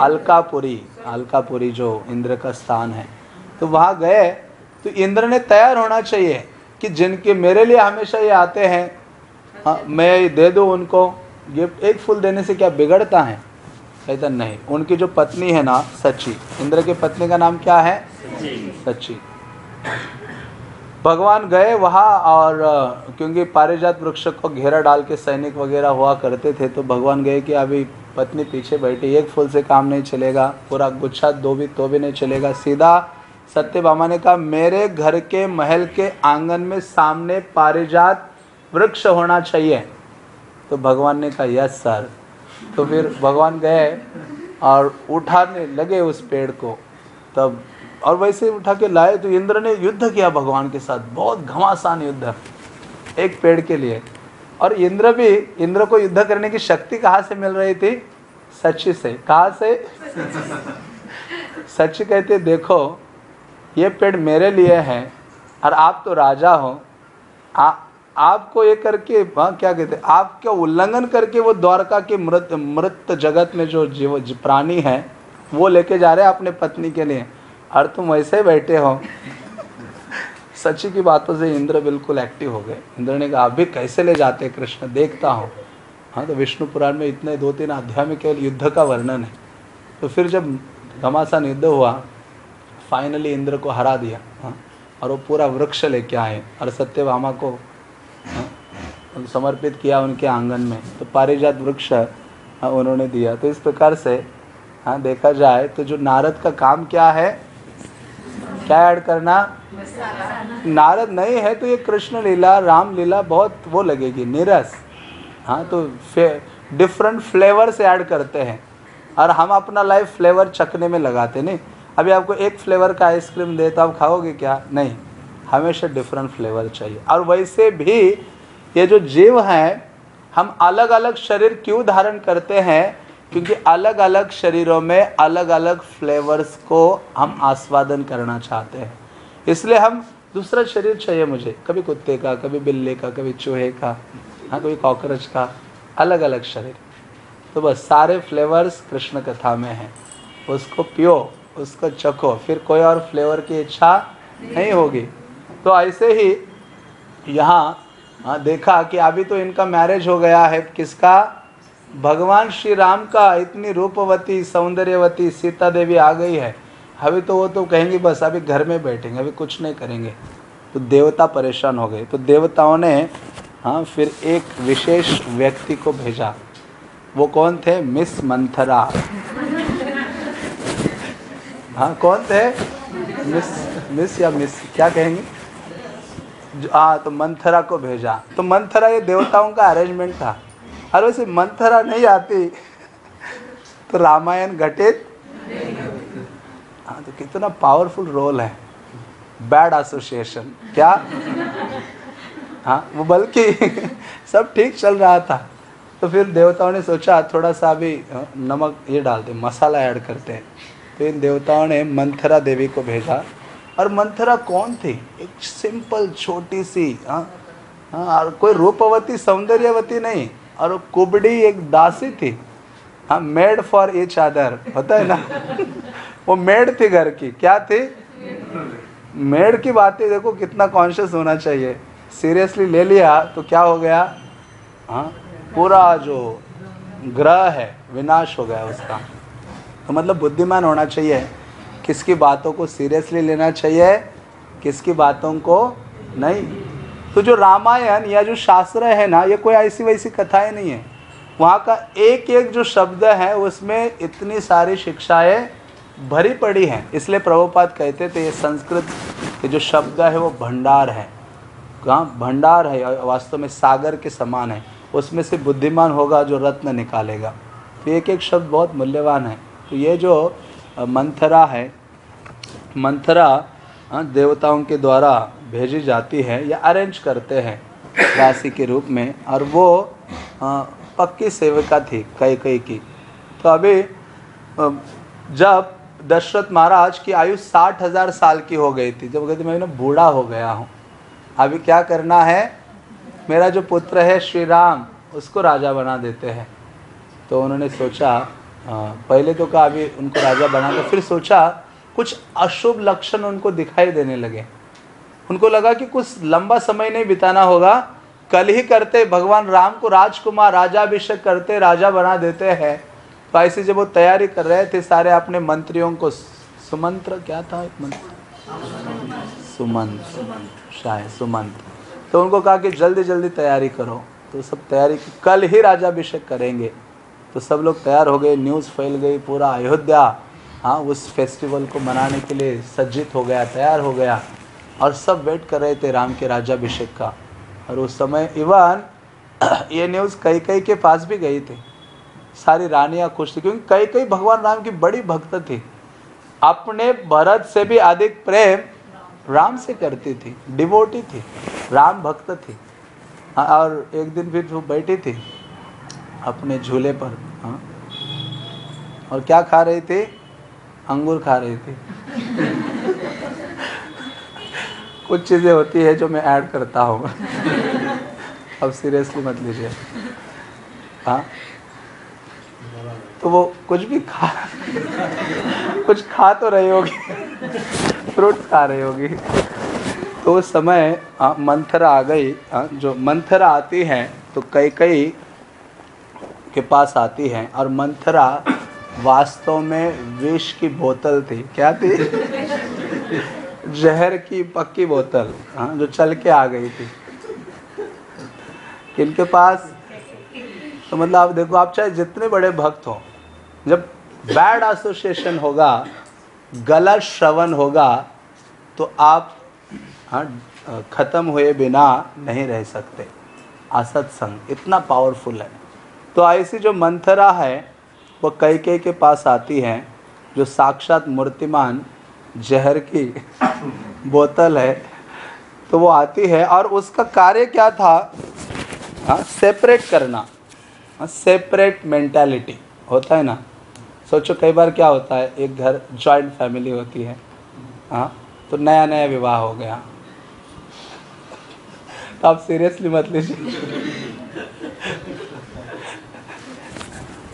अलकापुरी अलकापुरी जो इंद्र का स्थान है। तो वहाँ गए तो इंद्र ने तैयार होना चाहिए। कि जिनके मेरे लिए हमेशा ये आते हैं हाँ मैं दे दूँ उनको, गिफ्ट, एक फूल देने से क्या बिगड़ता है? कहता नहीं। उनकी जो पत्नी है ना, सच्ची, इंद्र की पत्नी का नाम क्या है? सच्ची। भगवान गए वहाँ और क्योंकि पारिजात वृक्ष को घेरा डाल के सैनिक वगैरह हुआ करते थे तो भगवान गए कि अभी पत्नी पीछे बैठी, एक फूल से काम नहीं चलेगा, पूरा गुच्छा दो भी तो भी नहीं चलेगा, सीधा सत्यभामा ने कहा मेरे घर के महल के आँगन में सामने पारिजात वृक्ष होना चाहिए। तो भगवान ने कहा यस सर। तो फिर भगवान गए और उठाने लगे उस पेड़ को। तब और वैसे उठा के लाए तो इंद्र ने युद्ध किया भगवान के साथ बहुत घमासान युद्ध एक पेड़ के लिए। और इंद्र भी इंद्र को युद्ध करने की शक्ति कहाँ से मिल रही थी? सच्ची से। कहाँ से? सच कहते देखो ये पेड़ मेरे लिए है और आप तो राजा हो। आ, आपको ये करके हाँ क्या कहते आप क्या उल्लंघन करके वो द्वारका के मृत मृत जगत में जो जीव प्राणी है वो लेके जा रहे हैं अपने पत्नी के लिए। और तुम वैसे बैठे हो। सची की बातों से इंद्र बिल्कुल एक्टिव हो गए। इंद्र ने कहा अभी कैसे ले जाते कृष्ण? देखता हूँ। हाँ तो विष्णु पुराण में इतने दो तीन अध्याय में केवल युद्ध का वर्णन है। तो फिर जब घमासान युद्ध हुआ फाइनली इंद्र को हरा दिया हाँ। और वो पूरा वृक्ष लेके आए और सत्यभामा को हाँ, समर्पित किया उनके आँगन में। तो पारिजात वृक्ष हाँ, उन्होंने दिया। तो इस प्रकार से हाँ देखा जाए तो जो नारद का काम क्या है क्या ऐड करना? नारद नहीं है तो ये कृष्ण लीला राम लीला बहुत वो लगेगी निरस। हाँ तो डिफरेंट फ्लेवर से ऐड करते हैं। और हम अपना लाइफ फ्लेवर चखने में लगाते नहीं? अभी आपको एक फ्लेवर का आइसक्रीम दे तो आप खाओगे क्या? नहीं, हमेशा डिफरेंट फ्लेवर चाहिए। और वैसे भी ये जो जीव हैं, हम अलग अलग शरीर क्यों धारण करते हैं? क्योंकि अलग अलग शरीरों में अलग अलग फ्लेवर्स को हम आस्वादन करना चाहते हैं। इसलिए हम दूसरा शरीर चाहिए मुझे। कभी कुत्ते का, कभी बिल्ली का, कभी चूहे का हाँ कभी कॉकरोच का अलग अलग शरीर। तो बस सारे फ्लेवर्स कृष्ण कथा में हैं। उसको पियो उसको चखो, फिर कोई और फ्लेवर की इच्छा नहीं होगी। तो ऐसे ही यहाँ हाँ देखा कि अभी तो इनका मैरिज हो गया है, किसका? भगवान श्री राम का इतनी रूपवती, सौंदर्यवती सीता देवी आ गई है। अभी तो वो तो कहेंगे, बस अभी घर में बैठेंगे, अभी कुछ नहीं करेंगे। तो देवता परेशान हो गए। तो देवताओं ने हाँ फिर एक विशेष व्यक्ति को भेजा। वो कौन थे? मिस मंथरा। हाँ कौन थे? मिस मिस या मिस? क्या कहेंगे? हाँ तो मंथरा को भेजा। तो मंथरा ये देवताओं का अरेंजमेंट था। और वैसे मंथरा नहीं आती। तो रामायण घटित? हाँ तो कितना पावरफुल रोल है। बैड एसोसिएशन क्या? हाँ वो बल्कि सब ठीक चल रहा था। तो फिर देवताओं ने सोचा, थोड़ा सा अभी नमक ये डालते, मसाला ऐड करते हैं। तो इन देवताओं ने मंथरा देवी को भेजा। और मंथरा कौन थी? एक सिंपल छोटी सी हाँ हाँ और कोई रूपवती, सौंदर्यवती नहीं। और कुबड़ी एक दासी थी। हाँ मेड फॉर एच अदर होता है ना? वो मेड थी घर की। क्या थी? मेड की बातें देखो कितना कॉन्शियस होना चाहिए। सीरियसली ले लिया तो क्या हो गया? हाँ पूरा जो ग्रह है, विनाश हो गया उसका। तो मतलब बुद्धिमान होना चाहिए। किसकी बातों को सीरियसली लेना चाहिए, किसकी बातों को नहीं। तो जो रामायण या जो शास्त्र है ना, ये कोई ऐसी वैसी कथाएँ नहीं है। वहाँ का एक एक जो शब्द है, उसमें इतनी सारी शिक्षाएँ भरी पड़ी हैं। इसलिए प्रभुपाद कहते थे, ये संस्कृत के जो शब्द है, वो भंडार है। कहाँ भंडार है वास्तव में सागर के समान है। उसमें से बुद्धिमान होगा जो रत्न निकालेगा। तो एक एक शब्द बहुत मूल्यवान है। तो ये जो मंथरा है, मंथरा देवताओं के द्वारा भेजी जाती है, या अरेंज करते हैं राशि के रूप में, और वो पक्की सेविका थी कई कई की। तो अभी जब दशरथ महाराज की आयु साठ हज़ार साल की हो गई थी, जब कहते, मैं ना बूढ़ा हो गया हूँ। अभी क्या करना है? मेरा जो पुत्र है श्री राम उसको राजा बना देते हैं। तो उन्होंने सोचा पहले तो कहा अभी उनको राजा बना फिर सोचा, कुछ अशुभ लक्षण उनको दिखाई देने लगे। उनको लगा कि कुछ लंबा समय नहीं बिताना होगा, कल ही करते, भगवान राम को राजकुमार, राजाभिषेक करते, राजा बना देते हैं। तो ऐसे जब वो तैयारी कर रहे थे, सारे अपने मंत्रियों को सुमंत्र, क्या था एक मंत्र? सुमंत्र, शायद सुमंत्र। तो उनको कहा कि जल्दी जल्दी तैयारी करो। तो सब तैयारी कल ही राजाभिषेक करेंगे। तो सब लोग तैयार हो गए न्यूज़ फैल गई पूरा अयोध्या हाँ उस फेस्टिवल को मनाने के लिए सज्जित हो गया तैयार हो गया। और सब वेट कर रहे थे राम के राजाभिषेक का। और उस समय इवन ये न्यूज़ कई कई के पास भी गई थी। सारी रानियाँ खुश थी क्योंकि कई कई भगवान राम की बड़ी भक्त थी। अपने भरत से भी अधिक प्रेम राम से करती थी डिवोटी थी राम भक्त थी। हाँ, और एक दिन फिर वो बैठी थी। अपने झूले पर हाँ। और क्या खा रही थी? अंगूर खा रही थी। कुछ चीज़ें होती है जो मैं ऐड करता हूँ। अब सीरियसली मत लीजिए। हाँ। तो वो कुछ भी खा कुछ खा तो रही होगी। फ्रूट खा रही होगी। तो उस समय मंथरा आ गई। आ, जो मंथरा आती है तो कई कई के पास आती है और मंथरा वास्तव में विष की बोतल थी। क्या थी? जहर की पक्की बोतल हाँ जो चल के आ गई थी। किनके पास? तो मतलब आप देखो, आप चाहे जितने बड़े भक्त हो, जब बैड एसोसिएशन होगा, गलत श्रवण होगा तो आप हाँ ख़त्म हुए बिना नहीं रह सकते। असत संग इतना पावरफुल है। तो ऐसी जो मंथरा है वो कई कई के पास आती है जो साक्षात मूर्तिमान जहर की बोतल है तो वो आती है और उसका कार्य क्या था? हाँ सेपरेट करना आ, सेपरेट मेंटालिटी होता है ना? सोचो कई बार क्या होता है एक घर जॉइंट फैमिली होती है हाँ तो नया नया विवाह हो गया। तो आप सीरियसली मत लीजिए।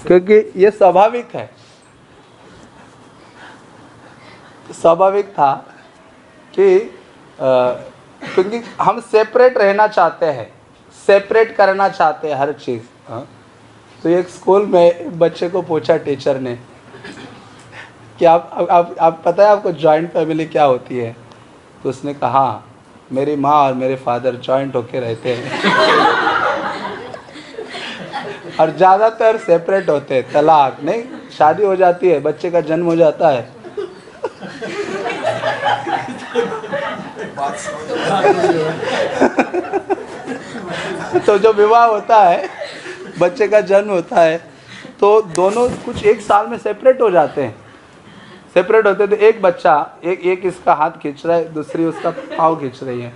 क्योंकि ये स्वाभाविक है। स्वाभाविक था कि क्योंकि हम सेपरेट रहना चाहते हैं। सेपरेट करना चाहते हैं हर चीज़। हाँ। तो एक स्कूल में बच्चे को पूछा टीचर ने कि आप आप आप पता है आपको जॉइंट फैमिली क्या होती है? तो उसने कहा मेरी माँ और मेरे फादर जॉइंट होके रहते हैं। और ज़्यादातर सेपरेट होते हैं, तलाक, नहीं? शादी हो जाती है, बच्चे का जन्म हो जाता है। तो जो विवाह होता है, बच्चे का जन्म होता है तो दोनों कुछ एक साल में सेपरेट हो जाते हैं। सेपरेट होते तो एक बच्चा, एक एक इसका हाथ खींच रहा है, दूसरी उसका पाँव खींच रही है।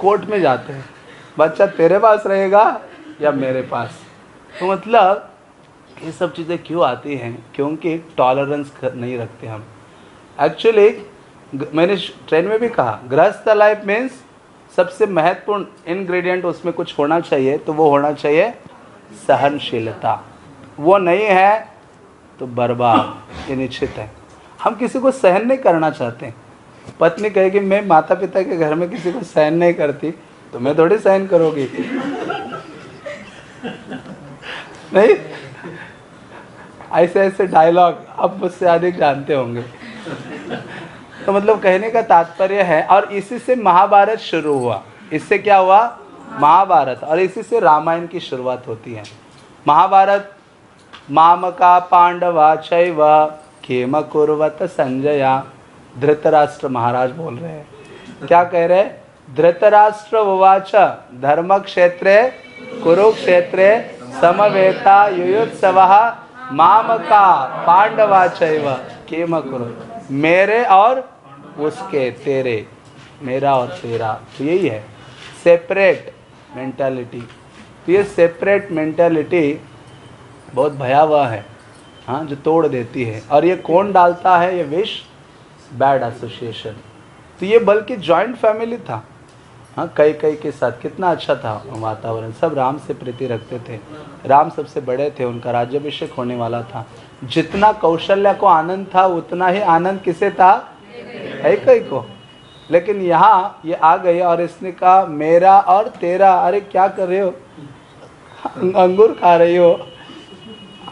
कोर्ट में जाते हैं। बच्चा तेरे पास रहेगा या मेरे पास? तो मतलब ये सब चीज़ें क्यों आती हैं? क्योंकि टॉलरेंस नहीं रखते हम। एक्चुअली मैंने ट्रेन में भी कहा गृहस्थ लाइफ मीन्स सबसे महत्वपूर्ण इन्ग्रीडियंट उसमें कुछ होना चाहिए तो वो होना चाहिए सहनशीलता। वो नहीं है तो बर्बाद, ये निश्चित है। हम किसी को सहन नहीं करना चाहते। पत्नी कहेगी, मैं माता पिता के घर में किसी को सहन नहीं करती तो मैं थोड़ी सहन करोगी। नहीं? ऐसे ऐसे डायलॉग अब मुझसे अधिक जानते होंगे। तो मतलब कहने का तात्पर्य है, और इसी से महाभारत शुरू हुआ। इससे क्या हुआ? महाभारत, और इसी से रामायण की शुरुआत होती है। महाभारत, मामका पांडवा चैव, खेम कुरवत संजया, धृतराष्ट्र महाराज बोल रहे हैं। क्या कह रहे हैं? धृतराष्ट्र उवाच धर्म क्षेत्रे कुरुक्षेत्रे समवेता युयुत्सव मामका पांडवाचैव किम कुरु। मेरे और उसके, तेरे। मेरा और तेरा। तो यही है। सेपरेट मेंटालिटी तो ये सेपरेट मेंटालिटी बहुत भयावह है। हाँ जो तोड़ देती है। और ये कौन डालता है? ये विश बैड एसोसिएशन। तो ये बल्कि जॉइंट फैमिली था। हाँ कई कई के साथ। कितना अच्छा था वातावरण। सब राम से प्रीति रखते थे। राम सबसे बड़े थे, उनका राज्याभिषेक होने वाला था। जितना कौशल्या को आनंद था, उतना ही आनंद किसे था? कई कई को। लेकिन यहाँ ये आ गई और इसने कहा, मेरा और तेरा, अरे क्या कर रहे हो? अंगूर खा रही हो।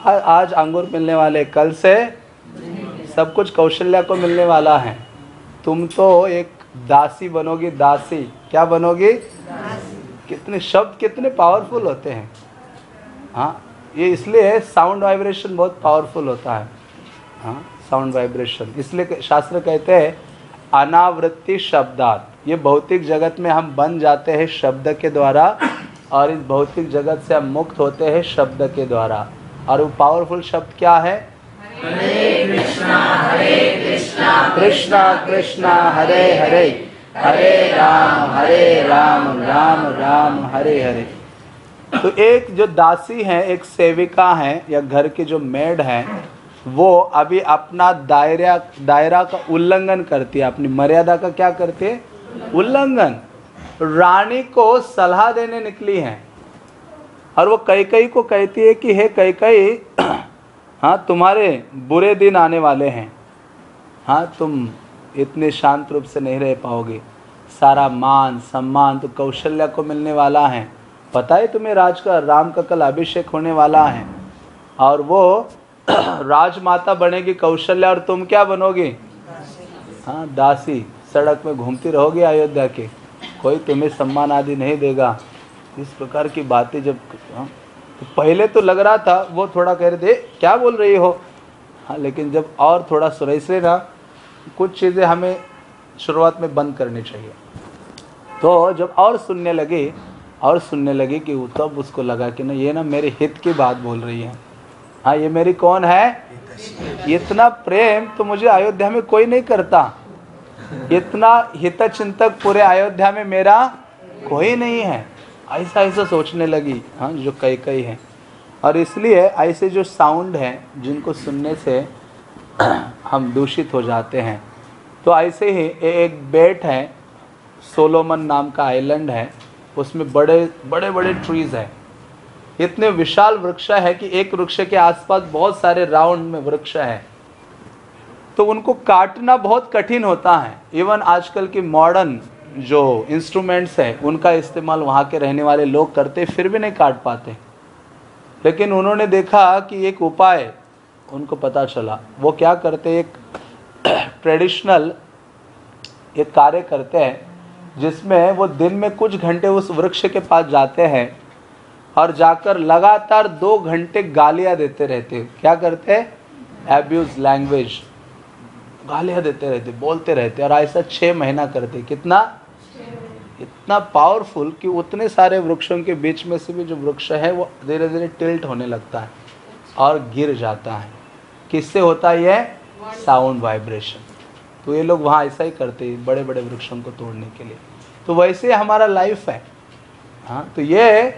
आज अंगूर मिलने वाले, कल से सब कुछ कौशल्या को मिलने वाला है। तुम तो एक दासी बनोगी दासी। क्या बनोगी? कितने शब्द कितने पावरफुल होते हैं। हाँ ये इसलिए साउंड वाइब्रेशन बहुत पावरफुल होता है। हाँ साउंड वाइब्रेशन इसलिए शास्त्र कहते हैं अनावृत्ति शब्दात। ये भौतिक जगत में हम बन जाते हैं शब्द के द्वारा और इस भौतिक जगत से हम मुक्त होते हैं शब्द के द्वारा। और वो पावरफुल शब्द क्या है? कृष्णा कृष्णा हरे हरे हरे राम हरे राम राम राम हरे हरे तो एक जो दासी है, एक सेविका है, या घर के जो मेड है, वो अभी अपना दायरा दायरा का उल्लंघन करती है। अपनी मर्यादा का क्या करती है? उल्लंघन। रानी को सलाह देने निकली है। और वो कई कई को कहती है कि, हे कई कई हाँ तुम्हारे बुरे दिन आने वाले हैं। हाँ तुम इतने शांत रूप से नहीं रह पाओगे। सारा मान सम्मान तो कौशल्या को मिलने वाला है। पता है तुम्हें राज का राम का कल अभिषेक होने वाला है। और वो राजमाता बनेगी कौशल्या और तुम क्या बनोगे? हाँ दासी सड़क में घूमती रहोगे अयोध्या के। कोई तुम्हें सम्मान आदि नहीं देगा। इस प्रकार की बातें जब हाँ, पहले तो लग रहा था, वो थोड़ा कह रहे थे, क्या बोल रही हो? हाँ लेकिन जब और थोड़ा सुरई से ना कुछ चीज़ें हमें शुरुआत में बंद करनी चाहिए। तो जब और सुनने लगी, और सुनने लगी कि वो तब उसको लगा कि ना, ये ना मेरे हित की बात बोल रही है। हाँ ये मेरी कौन है? इतना प्रेम तो मुझे अयोध्या में कोई नहीं करता। इतना हित चिंतक पूरे अयोध्या में मेरा कोई नहीं है। ऐसा ऐसा सोचने लगी हाँ जो कई कई हैं। और इसलिए ऐसे जो साउंड हैं, जिनको सुनने से हम दूषित हो जाते हैं। तो ऐसे ही एक बेट है, सोलोमन नाम का आइलैंड है। उसमें बड़े बड़े बड़े ट्रीज हैं। इतने विशाल वृक्ष है कि एक वृक्ष के आसपास बहुत सारे राउंड में वृक्ष हैं। तो उनको काटना बहुत कठिन होता है। इवन आजकल की मॉडर्न जो इंस्ट्रूमेंट्स हैं, उनका इस्तेमाल वहाँ के रहने वाले लोग करते, फिर भी नहीं काट पाते। लेकिन उन्होंने देखा कि एक उपाय उनको पता चला। वो क्या करते, एक ट्रेडिशनल एक कार्य करते हैं, जिसमें वो दिन में कुछ घंटे उस वृक्ष के पास जाते हैं और जाकर लगातार दो घंटे गालियाँ देते रहते। क्या करते? हैं एब्यूज लैंग्वेज गालियाँ देते रहते, बोलते रहते और ऐसा छः महीना करते। कितना? इतना पावरफुल कि उतने सारे वृक्षों के बीच में से भी जो वृक्ष है, वो धीरे धीरे टिल्ट होने लगता है और गिर जाता है। किससे होता है साउंड वाइब्रेशन तो ये लोग वहाँ ऐसा ही करते हैं बड़े बड़े वृक्षों को तोड़ने के लिए। तो वैसे हमारा लाइफ है। हाँ तो ये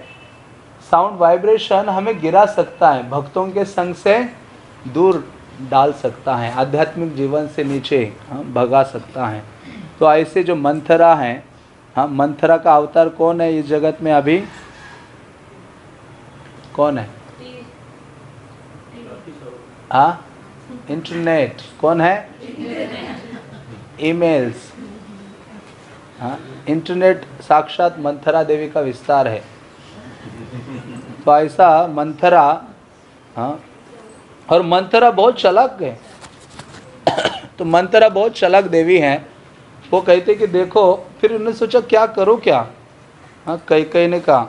साउंड वाइब्रेशन हमें गिरा सकता है, भक्तों के संग से दूर डाल सकता है, आध्यात्मिक जीवन से नीचे हाँ भगा सकता है। तो ऐसे जो मंथरा हैं हाँ मंथरा का अवतार कौन है इस जगत में अभी? कौन है? हाँ? इंटरनेट। कौन है? ईमेल्स। हाँ इंटरनेट साक्षात मंथरा देवी का विस्तार है। तो ऐसा मंथरा हाँ और मंथरा बहुत चलक है। तो मंथरा बहुत चलक देवी हैं। वो कहते कि देखो, फिर उन्होंने सोचा, क्या करो क्या? हाँ कई कई ने कहा,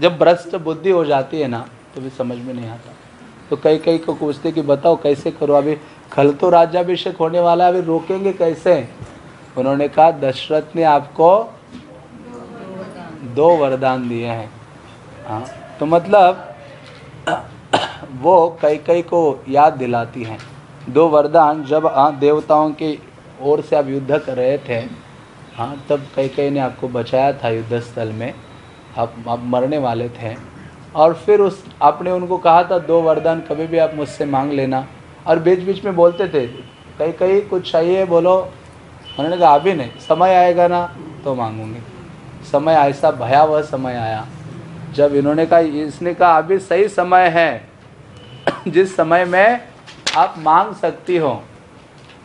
जब भ्रष्ट बुद्धि हो जाती है ना तो भी समझ में नहीं आता। तो कई कई को पूछते कि, बताओ, कैसे करो? अभी कल तो राज्याभिषेक होने वाला है, अभी रोकेंगे कैसे? उन्होंने कहा, दशरथ ने आपको दो वरदान दिए हैं। हाँ तो मतलब वो कई कई को याद दिलाती हैं। दो वरदान, जब हाँ देवताओं की ओर से आप युद्ध कर रहे थे हाँ तब कई कई ने आपको बचाया था युद्ध स्थल में। आप आप मरने वाले थे। और फिर उस, आपने उनको कहा था, दो वरदान कभी भी आप मुझसे मांग लेना। और बीच बीच में बोलते थे, कई कई, कुछ चाहिए बोलो। उन्होंने कहा, अभी नहीं, समय आएगा ना तो मांगूँगी। समय ऐसा भयावह समय आया, जब इन्होंने कहा, इसने कहा, अभी सही समय है, जिस समय में आप मांग सकती हो।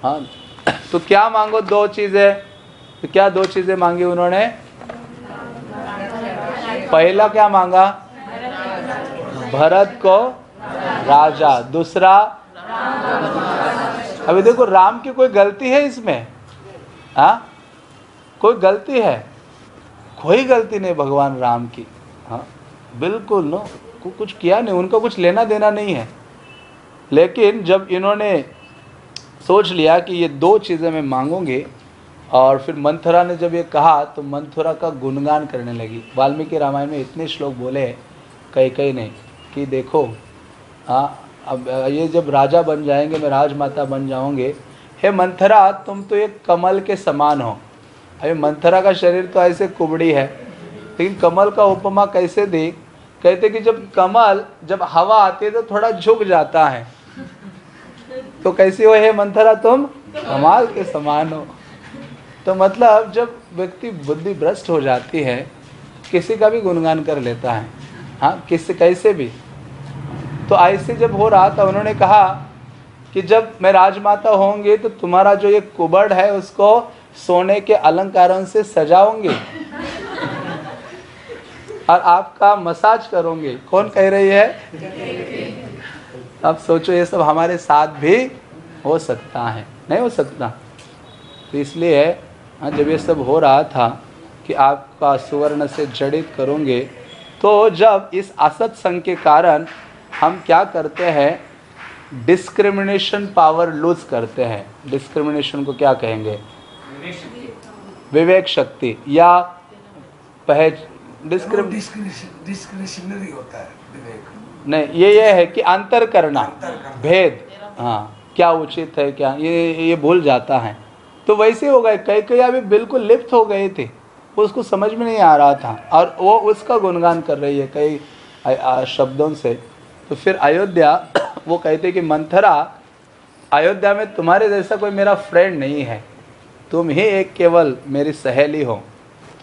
हाँ तो क्या मांगो? दो चीज़ें। तो क्या दो चीज़ें मांगी उन्होंने? पहला क्या मांगा? भरत को राजा। दूसरा, अभी देखो, राम की कोई गलती है इसमें? हाँ? कोई गलती है? कोई गलती नहीं भगवान राम की। हाँ? बिल्कुल, नो। कुछ किया नहीं। उनका कुछ लेना देना नहीं है। लेकिन जब इन्होंने सोच लिया कि ये दो चीज़ें मैं मांगूँगी, और फिर मंथरा ने जब ये कहा तो मंथुरा का गुणगान करने लगी। वाल्मीकि रामायण में इतने श्लोक बोले कई कई ने कि देखो हाँ अब ये जब राजा बन जाएँगे, मैं राजमाता बन जाऊँगे। हे मंथरा, तुम तो एक कमल के समान हो। अभी मंथरा का शरीर तो ऐसे कुबड़ी है, लेकिन कमल का उपमा कैसे दी कहते कि जब कमल, जब हवा आती है तो थोड़ा झुक जाता है। तो कैसी हो हे मंथरा तुम? कमाल के समान हो। तो मतलब जब व्यक्ति बुद्धि भ्रष्ट हो जाती है, किसी का भी गुणगान कर लेता है हाँ किसी, कैसे भी। तो ऐसे जब हो रहा था, उन्होंने कहा कि जब मैं राजमाता होंगे तो तुम्हारा जो ये कुबड़ है, उसको सोने के अलंकारों से सजाऊँगी। और आपका मसाज करोगे। कौन कह रही है? अब सोचो ये सब हमारे साथ भी हो सकता है। नहीं हो सकता। तो इसलिए हाँ, जब ये सब हो रहा था कि आपका सुवर्ण से जड़ित करोगे तो जब इस असत्संग के कारण हम क्या करते हैं? डिस्क्रिमिनेशन पावर लूज करते हैं। डिस्क्रिमिनेशन को क्या कहेंगे? विवेक शक्ति या पहच डिस्क्रिशनरी होता है विवेक। नहीं ये ये है कि अंतर करना भेद। हाँ क्या उचित है क्या? ये ये भूल जाता है। तो वैसे हो गए कई कई अभी बिल्कुल लिप्त हो गए थे। उसको समझ में नहीं आ रहा था। और वो उसका गुणगान कर रही है कई शब्दों से। तो फिर अयोध्या वो कहते कि मंथरा अयोध्या में तुम्हारे जैसा कोई मेरा फ्रेंड नहीं है। तुम ही एक केवल मेरी सहेली हो।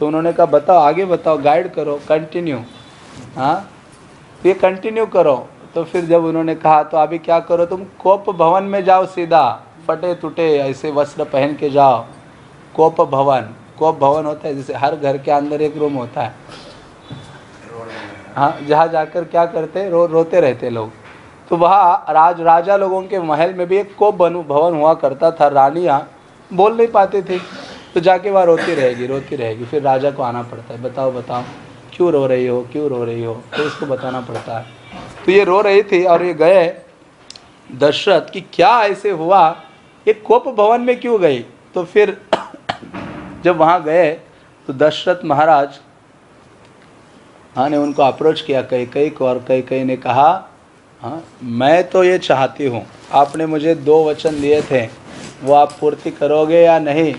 तो उन्होंने कहा बताओ आगे बताओ गाइड करो कंटिन्यू हाँ तो ये कंटिन्यू करो। तो फिर जब उन्होंने कहा तो अभी क्या करो तुम? कोप भवन में जाओ सीधा। फटे टूटे ऐसे वस्त्र पहन के जाओ। कोप भवन। कोप भवन होता है जैसे हर घर के अंदर एक रूम होता है। हाँ जहाँ जाकर क्या करते? रो, रोते रहते लोग। तो वहाँ राज, राजा लोगों के महल में भी एक कोप भवन हुआ करता था। रानियाँ बोल नहीं पाती थी। तो जाके वहाँ रोती रहेगी रोती रहेगी। फिर राजा को आना पड़ता है। बताओ बताओ। क्यों रो रही हो, क्यों रो रही हो? तो उसको बताना पड़ता है। तो ये रो रही थी और ये गए दशरथ कि क्या ऐसे हुआ? ये कोप भवन में क्यों गई? तो फिर जब वहाँ गए तो दशरथ महाराज हाँ ने उनको अप्रोच किया कई कई को और कई कई ने कहा हाँ मैं तो ये चाहती हूँ, आपने मुझे दो वचन दिए थे, वो आप पूर्ति करोगे या नहीं?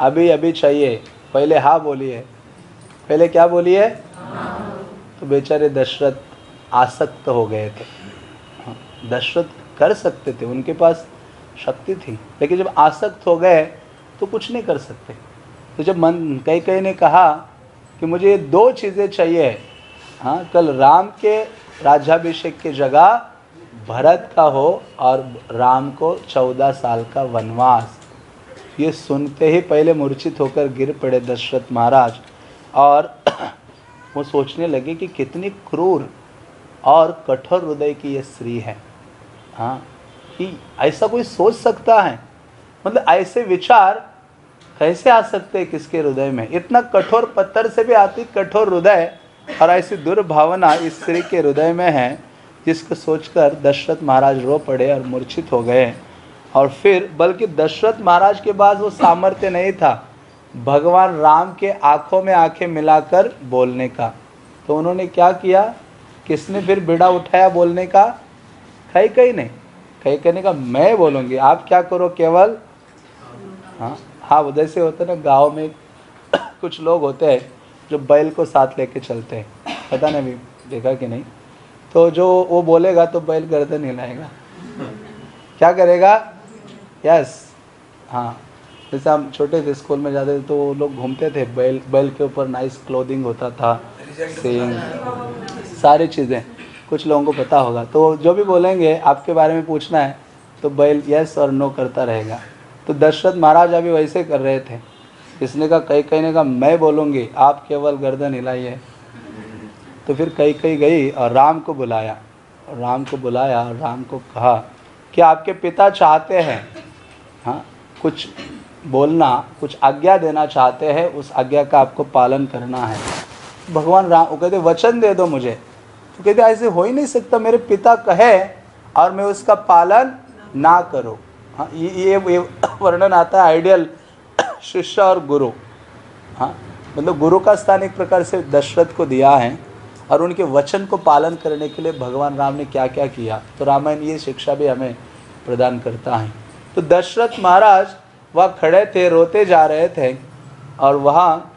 अभी अभी चाहिए, पहले हाँ बोलिए। पहले क्या बोलिए तो बेचारे दशरथ आसक्त हो गए थे। हाँ, दशरथ कर सकते थे उनके पास शक्ति थी लेकिन जब आसक्त हो गए तो कुछ नहीं कर सकते। तो जब मन कई कई ने कहा कि मुझे ये दो चीज़ें चाहिए हाँ कल राम के राज्याभिषेक की जगह भरत का हो और राम को चौदह साल का वनवास। ये सुनते ही पहले मूर्छित होकर गिर पड़े दशरथ महाराज। और वो सोचने लगे कि कितनी क्रूर और कठोर हृदय की ये स्त्री है। हाँ कि ऐसा कोई सोच सकता है? मतलब ऐसे विचार कैसे आ सकते हैं किसके हृदय में? इतना कठोर पत्थर से भी आती कठोर हृदय और ऐसी दुर्भावना इस स्त्री के हृदय में है, जिसको सोचकर दशरथ महाराज रो पड़े और मूर्छित हो गए। और फिर, बल्कि दशरथ महाराज के पास वो सामर्थ्य नहीं था भगवान राम के आँखों में आँखें मिलाकर बोलने का। तो उन्होंने क्या किया? किसने फिर बिड़ा उठाया बोलने का? कहीं कहीं नहीं। कहीं कहने का मैं बोलूँगी। आप क्या करो केवल? हाँ हाँ जैसे होते ना, गाँव में कुछ लोग होते हैं जो बैल को साथ लेके चलते हैं। पता नहीं अभी देखा कि नहीं? तो जो वो बोलेगा तो बैल गर्दन हिलाएगा। क्या करेगा? यस। हाँ। जैसे हम छोटे थे स्कूल में जाते थे तो वो लोग घूमते थे बैल बैल के ऊपर नाइस क्लोथिंग होता था सेम सारी चीज़ें कुछ लोगों को पता होगा। तो जो भी बोलेंगे आपके बारे में पूछना है तो बैल यस और नो करता रहेगा। तो दशरथ महाराज अभी वैसे कर रहे थे। इसने कहा कई कई ने कहा मैं बोलूँगी आप केवल गर्दन हिलाइए। तो फिर कई कई गई और राम को बुलाया। और राम को बुलाया और राम को कहा कि आपके पिता चाहते हैं? हाँ कुछ बोलना, कुछ आज्ञा देना चाहते हैं, उस आज्ञा का आपको पालन करना है। भगवान राम वो कहते, वचन दे दो मुझे। तो कहते, ऐसे हो ही नहीं सकता, मेरे पिता कहे और मैं उसका पालन ना करो। हाँ ये ये वर्णन आता है आइडियल शिष्य और गुरु। हाँ मतलब गुरु का स्थान एक प्रकार से दशरथ को दिया है और उनके वचन को पालन करने के लिए भगवान राम ने क्या क्या किया। तो रामायण ये शिक्षा भी हमें प्रदान करता है। तो दशरथ महाराज वह खड़े थे, रोते जा रहे थे और वहाँ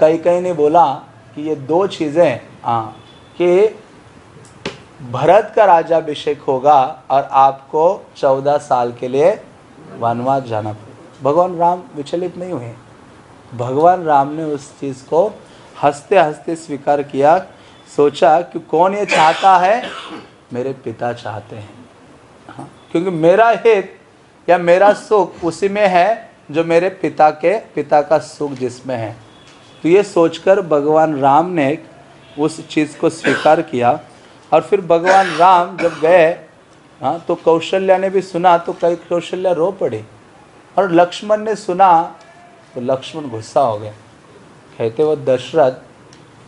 कई कई ने बोला कि ये दो चीज़ें हाँ कि भरत का राज्याभिषेक होगा और आपको चौदह साल के लिए वनवास जाना पड़ेगा। भगवान राम विचलित नहीं हुए। भगवान राम ने उस चीज़ को हँसते हँसते स्वीकार किया, सोचा कि कौन ये चाहता है? मेरे पिता चाहते हैं। हाँ क्योंकि मेरा हित या मेरा सुख उसी में है जो मेरे पिता के, पिता का सुख जिसमें है। तो ये सोचकर भगवान राम ने उस चीज़ को स्वीकार किया और फिर भगवान राम जब गए हाँ तो कौशल्या ने भी सुना तो कई कौशल्या रो पड़ी और लक्ष्मण ने सुना तो लक्ष्मण गुस्सा हो गया कहते वो दशरथ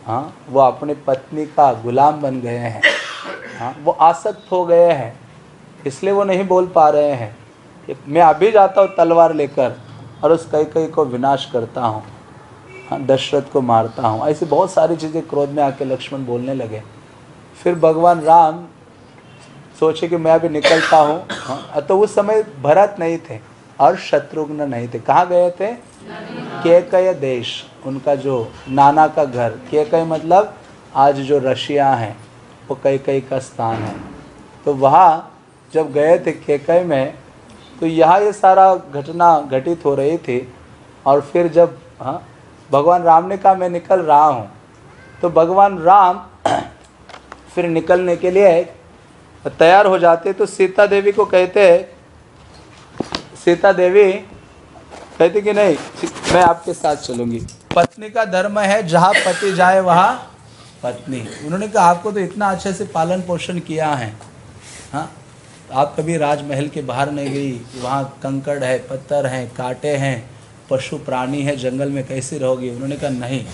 हाँ वो अपनी पत्नी का गुलाम बन गए हैं। हाँ वो आसक्त हो गए हैं, इसलिए वो नहीं बोल पा रहे हैं। मैं अभी जाता हूँ तलवार लेकर और उस कई कई को विनाश करता हूँ हाँ दशरथ को मारता हूँ। ऐसी बहुत सारी चीज़ें क्रोध में आके लक्ष्मण बोलने लगे। फिर भगवान राम सोचे कि मैं अभी निकलता हूँ हाँ तो उस समय भरत नहीं थे और शत्रुघ्न नहीं थे। कहाँ गए थे? केकय देश, उनका जो नाना का घर। केकय मतलब आज जो रशिया है, वो कई कई का स्थान है। तो वहाँ जब गए थे केकय में तो यहाँ ये सारा घटना घटित हो रही थी और फिर जब हाँ भगवान राम ने कहा, मैं निकल रहा हूँ। तो भगवान राम फिर निकलने के लिए तैयार हो जाते। तो सीता देवी को कहते सीता देवी कहती कि नहीं, मैं आपके साथ चलूँगी। पत्नी का धर्म है, जहाँ पति जाए, वहाँ पत्नी। उन्होंने कहा, आपको तो इतना अच्छे से पालन पोषण किया है। हाँ आप कभी राजमहल के बाहर नहीं गई? वहाँ कंकड़ है, पत्थर हैं, कांटे हैं, पशु प्राणी है, जंगल में कैसे रहोगी? उन्होंने कहा, नहीं,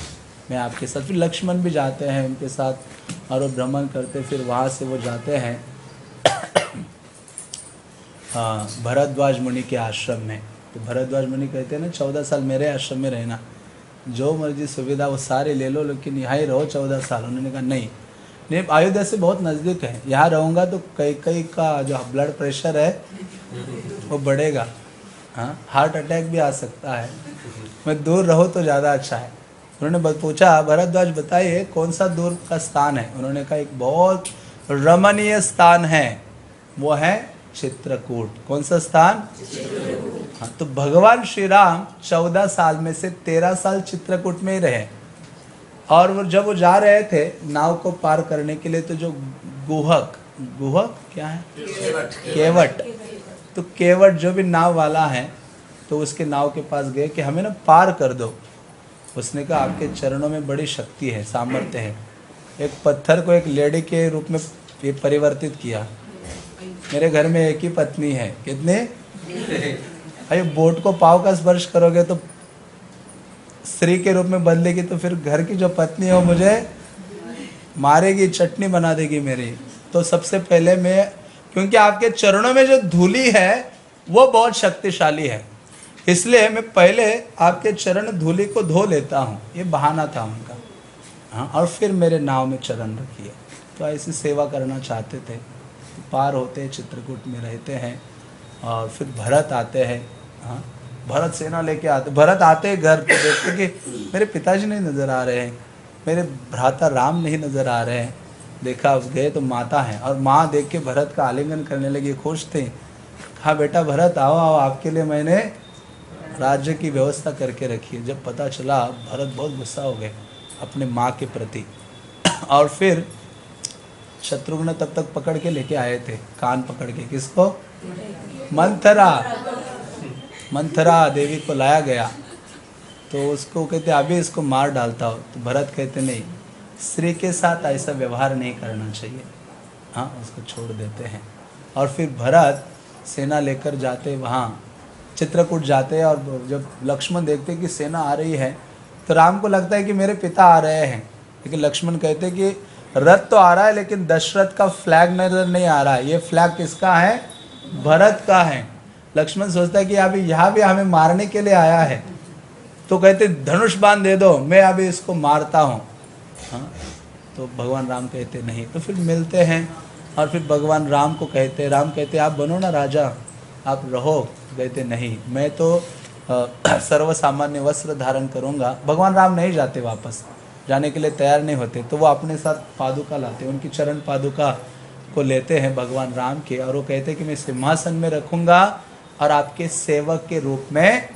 मैं आपके साथ। फिर लक्ष्मण भी जाते हैं उनके साथ और वो भ्रमण करते फिर वहाँ से वो जाते हैं। हाँ भरद्वाज मुनि के आश्रम में। तो भरद्वाज मुनि कहते हैं ना, चौदह साल मेरे आश्रम में रहना। जो मर्ज़ी सुविधा वो सारे ले लो, लेकिन यहाँ ही रहो चौदह साल। उन्होंने कहा, नहीं नहीं अयोध्या से बहुत नज़दीक है। यहाँ रहूँगा तो कई कई का जो ब्लड प्रेशर है वो बढ़ेगा। हाँ हार्ट अटैक भी आ सकता है। मैं दूर रहो तो ज़्यादा अच्छा है। उन्होंने पूछा भरद्वाज बताइए कौन सा दूर का स्थान है? उन्होंने कहा एक बहुत रमणीय स्थान है। वो है चित्रकूट। कौन सा स्थान? हाँ तो भगवान श्री राम चौदह साल में से तेरह साल चित्रकूट में ही रहे। और वो जब वो जा रहे थे नाव को पार करने के लिए तो जो गुहक गुहक क्या है? केवट। तो केवट जो भी नाव वाला है तो उसके नाव के पास गए कि हमें ना पार कर दो। उसने कहा आपके चरणों में बड़ी शक्ति है सामर्थ्य है। एक पत्थर को एक लेडी के रूप में ये परिवर्तित किया। मेरे घर में एक ही पत्नी है। कितने? अरे बोट को पाव का स्पर्श करोगे तो स्त्री के रूप में बदलेगी तो फिर घर की जो पत्नी है वो मुझे मारेगी, चटनी बना देगी मेरी। तो सबसे पहले मैं, क्योंकि आपके चरणों में जो धूली है, वो बहुत शक्तिशाली है। इसलिए मैं पहले आपके चरण धूली को धो लेता हूँ। ये बहाना था उनका। हाँ और फिर मेरे नाव में चरण रखिए। तो ऐसी सेवा करना चाहते थे। पार होते चित्रकूट में रहते हैं, और फिर भरत आते हैं। हाँ भरत सेना लेके आते, भरत आते घर पे देखते कि मेरे पिताजी नहीं नज़र आ रहे हैं, मेरे भ्राता राम नहीं नज़र आ रहे हैं। देखा उस गए तो माता है और माँ देख के भरत का आलिंगन करने लगी, खुश थे। हाँ बेटा भरत, आओ आओ, आपके लिए मैंने राज्य की व्यवस्था करके रखी है। जब पता चला, भरत बहुत गुस्सा हो गए अपने माँ के प्रति। और फिर शत्रुघ्न तब तक पकड़ के लेके आए थे, कान पकड़ के। किसको? मंथरा मंथरा देवी को लाया गया। तो उसको कहते, अभी इसको मार डालता हो। तो भरत कहते, नहीं, स्त्री के साथ ऐसा व्यवहार नहीं करना चाहिए। हाँ उसको छोड़ देते हैं। और फिर भरत सेना लेकर जाते वहाँ। चित्रकूट जाते हैं और जब लक्ष्मण देखते कि सेना आ रही है तो राम को लगता है कि मेरे पिता आ रहे हैं। लेकिन लक्ष्मण कहते कि, रथ तो आ रहा है, लेकिन दशरथ का फ्लैग नज़र नहीं आ रहा है। ये फ्लैग किसका है? भरत का है। लक्ष्मण सोचता है कि अभी यहाँ भी हमें मारने के लिए आया है। तो कहते, धनुष बाँध दे दो, मैं अभी इसको मारता हूँ। हाँ तो भगवान राम कहते, नहीं। तो फिर मिलते हैं और फिर भगवान राम को कहते, राम कहते, आप बनो ना राजा, आप रहो। कहते, नहीं, मैं तो सर्व सामान्य वस्त्र धारण करूँगा। भगवान राम नहीं जाते वापस, जाने के लिए तैयार नहीं होते। तो वो अपने साथ पादुका लाते, उनकी चरण पादुका को लेते हैं भगवान राम के, और वो कहते कि मैं सिंहासन में रखूँगा और आपके सेवक के रूप में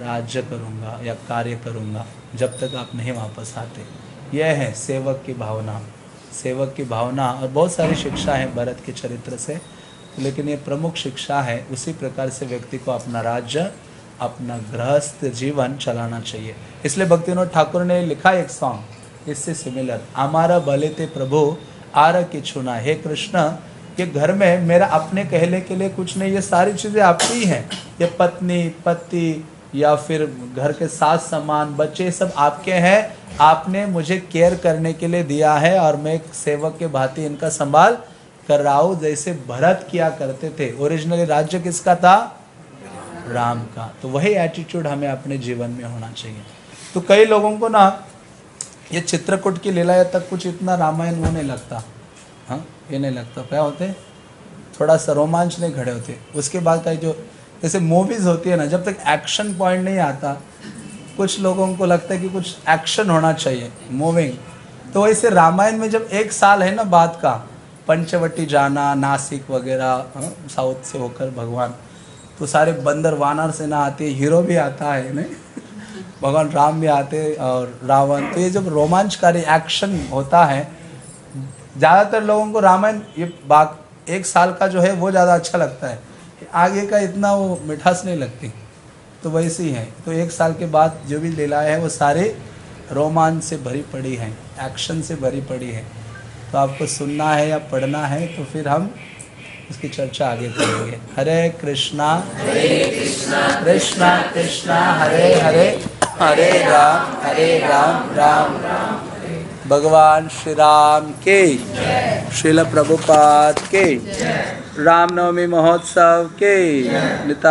राज्य करूँगा या कार्य करूँगा, जब तक आप नहीं वापस आते। यह है सेवक की भावना। सेवक की भावना और बहुत सारी शिक्षा है भरत के चरित्र से, लेकिन ये प्रमुख शिक्षा है, उसी प्रकार से व्यक्ति को अपना राज्य, अपना गृहस्थ जीवन चलाना चाहिए। इसलिए भक्तिनोद ठाकुर ने लिखा एक सॉन्ग इससे सिमिलर हमारा बले थे प्रभु, आर की छुना, हे कृष्ण ये घर में मेरा अपने कहले के लिए कुछ नहीं, ये सारी चीज़ें आपकी ही हैं। ये पत्नी, पति या फिर घर के साथ सामान, बच्चे सब आपके हैं। आपने मुझे केयर करने के लिए दिया है और मैं एक सेवक के भांति इनका संभाल कर रहा हूँ, जैसे भरत किया करते थे। ओरिजिनली राज्य किसका था? राम का। तो वही एटीट्यूड हमें अपने जीवन में होना चाहिए। तो कई लोगों को ना, ये चित्रकूट की लीला तक कुछ इतना रामायण नहीं लगता। हाँ ये नहीं लगता। क्या होते? थोड़ा सा रोमांच नहीं खड़े होते। उसके बाद का जो जैसे मूवीज़ होती है ना जब तक एक्शन पॉइंट नहीं आता कुछ लोगों को लगता है कि कुछ एक्शन होना चाहिए मूविंग तो वैसे रामायण में जब एक साल है ना बाद का पंचवटी जाना नासिक वगैरह साउथ हाँ, से होकर भगवान तो सारे बंदर वानर सेना आती है हीरो भी आता है नहीं? भगवान राम भी आते और रावण। तो ये जब रोमांचकारी एक्शन होता है ज़्यादातर लोगों को रामायण, ये बाग एक साल का जो है वो ज़्यादा अच्छा लगता है। आगे का इतना वो मिठास नहीं लगती। तो वैसे ही है। तो एक साल के बाद जो भी लीलाएँ हैं, वो सारे रोमांच से भरी पड़ी हैं। एक्शन से भरी पड़ी है। तो आपको सुनना है या पढ़ना है तो फिर हम इसकी चर्चा आगे करेंगे। हरे कृष्णा। कृष्णा। कृष्णा, हरे हरे। हरे राम हरे राम राम राम। भगवान श्री राम के। शिल प्रभुपाद के। रामनवमी महोत्सव के। निता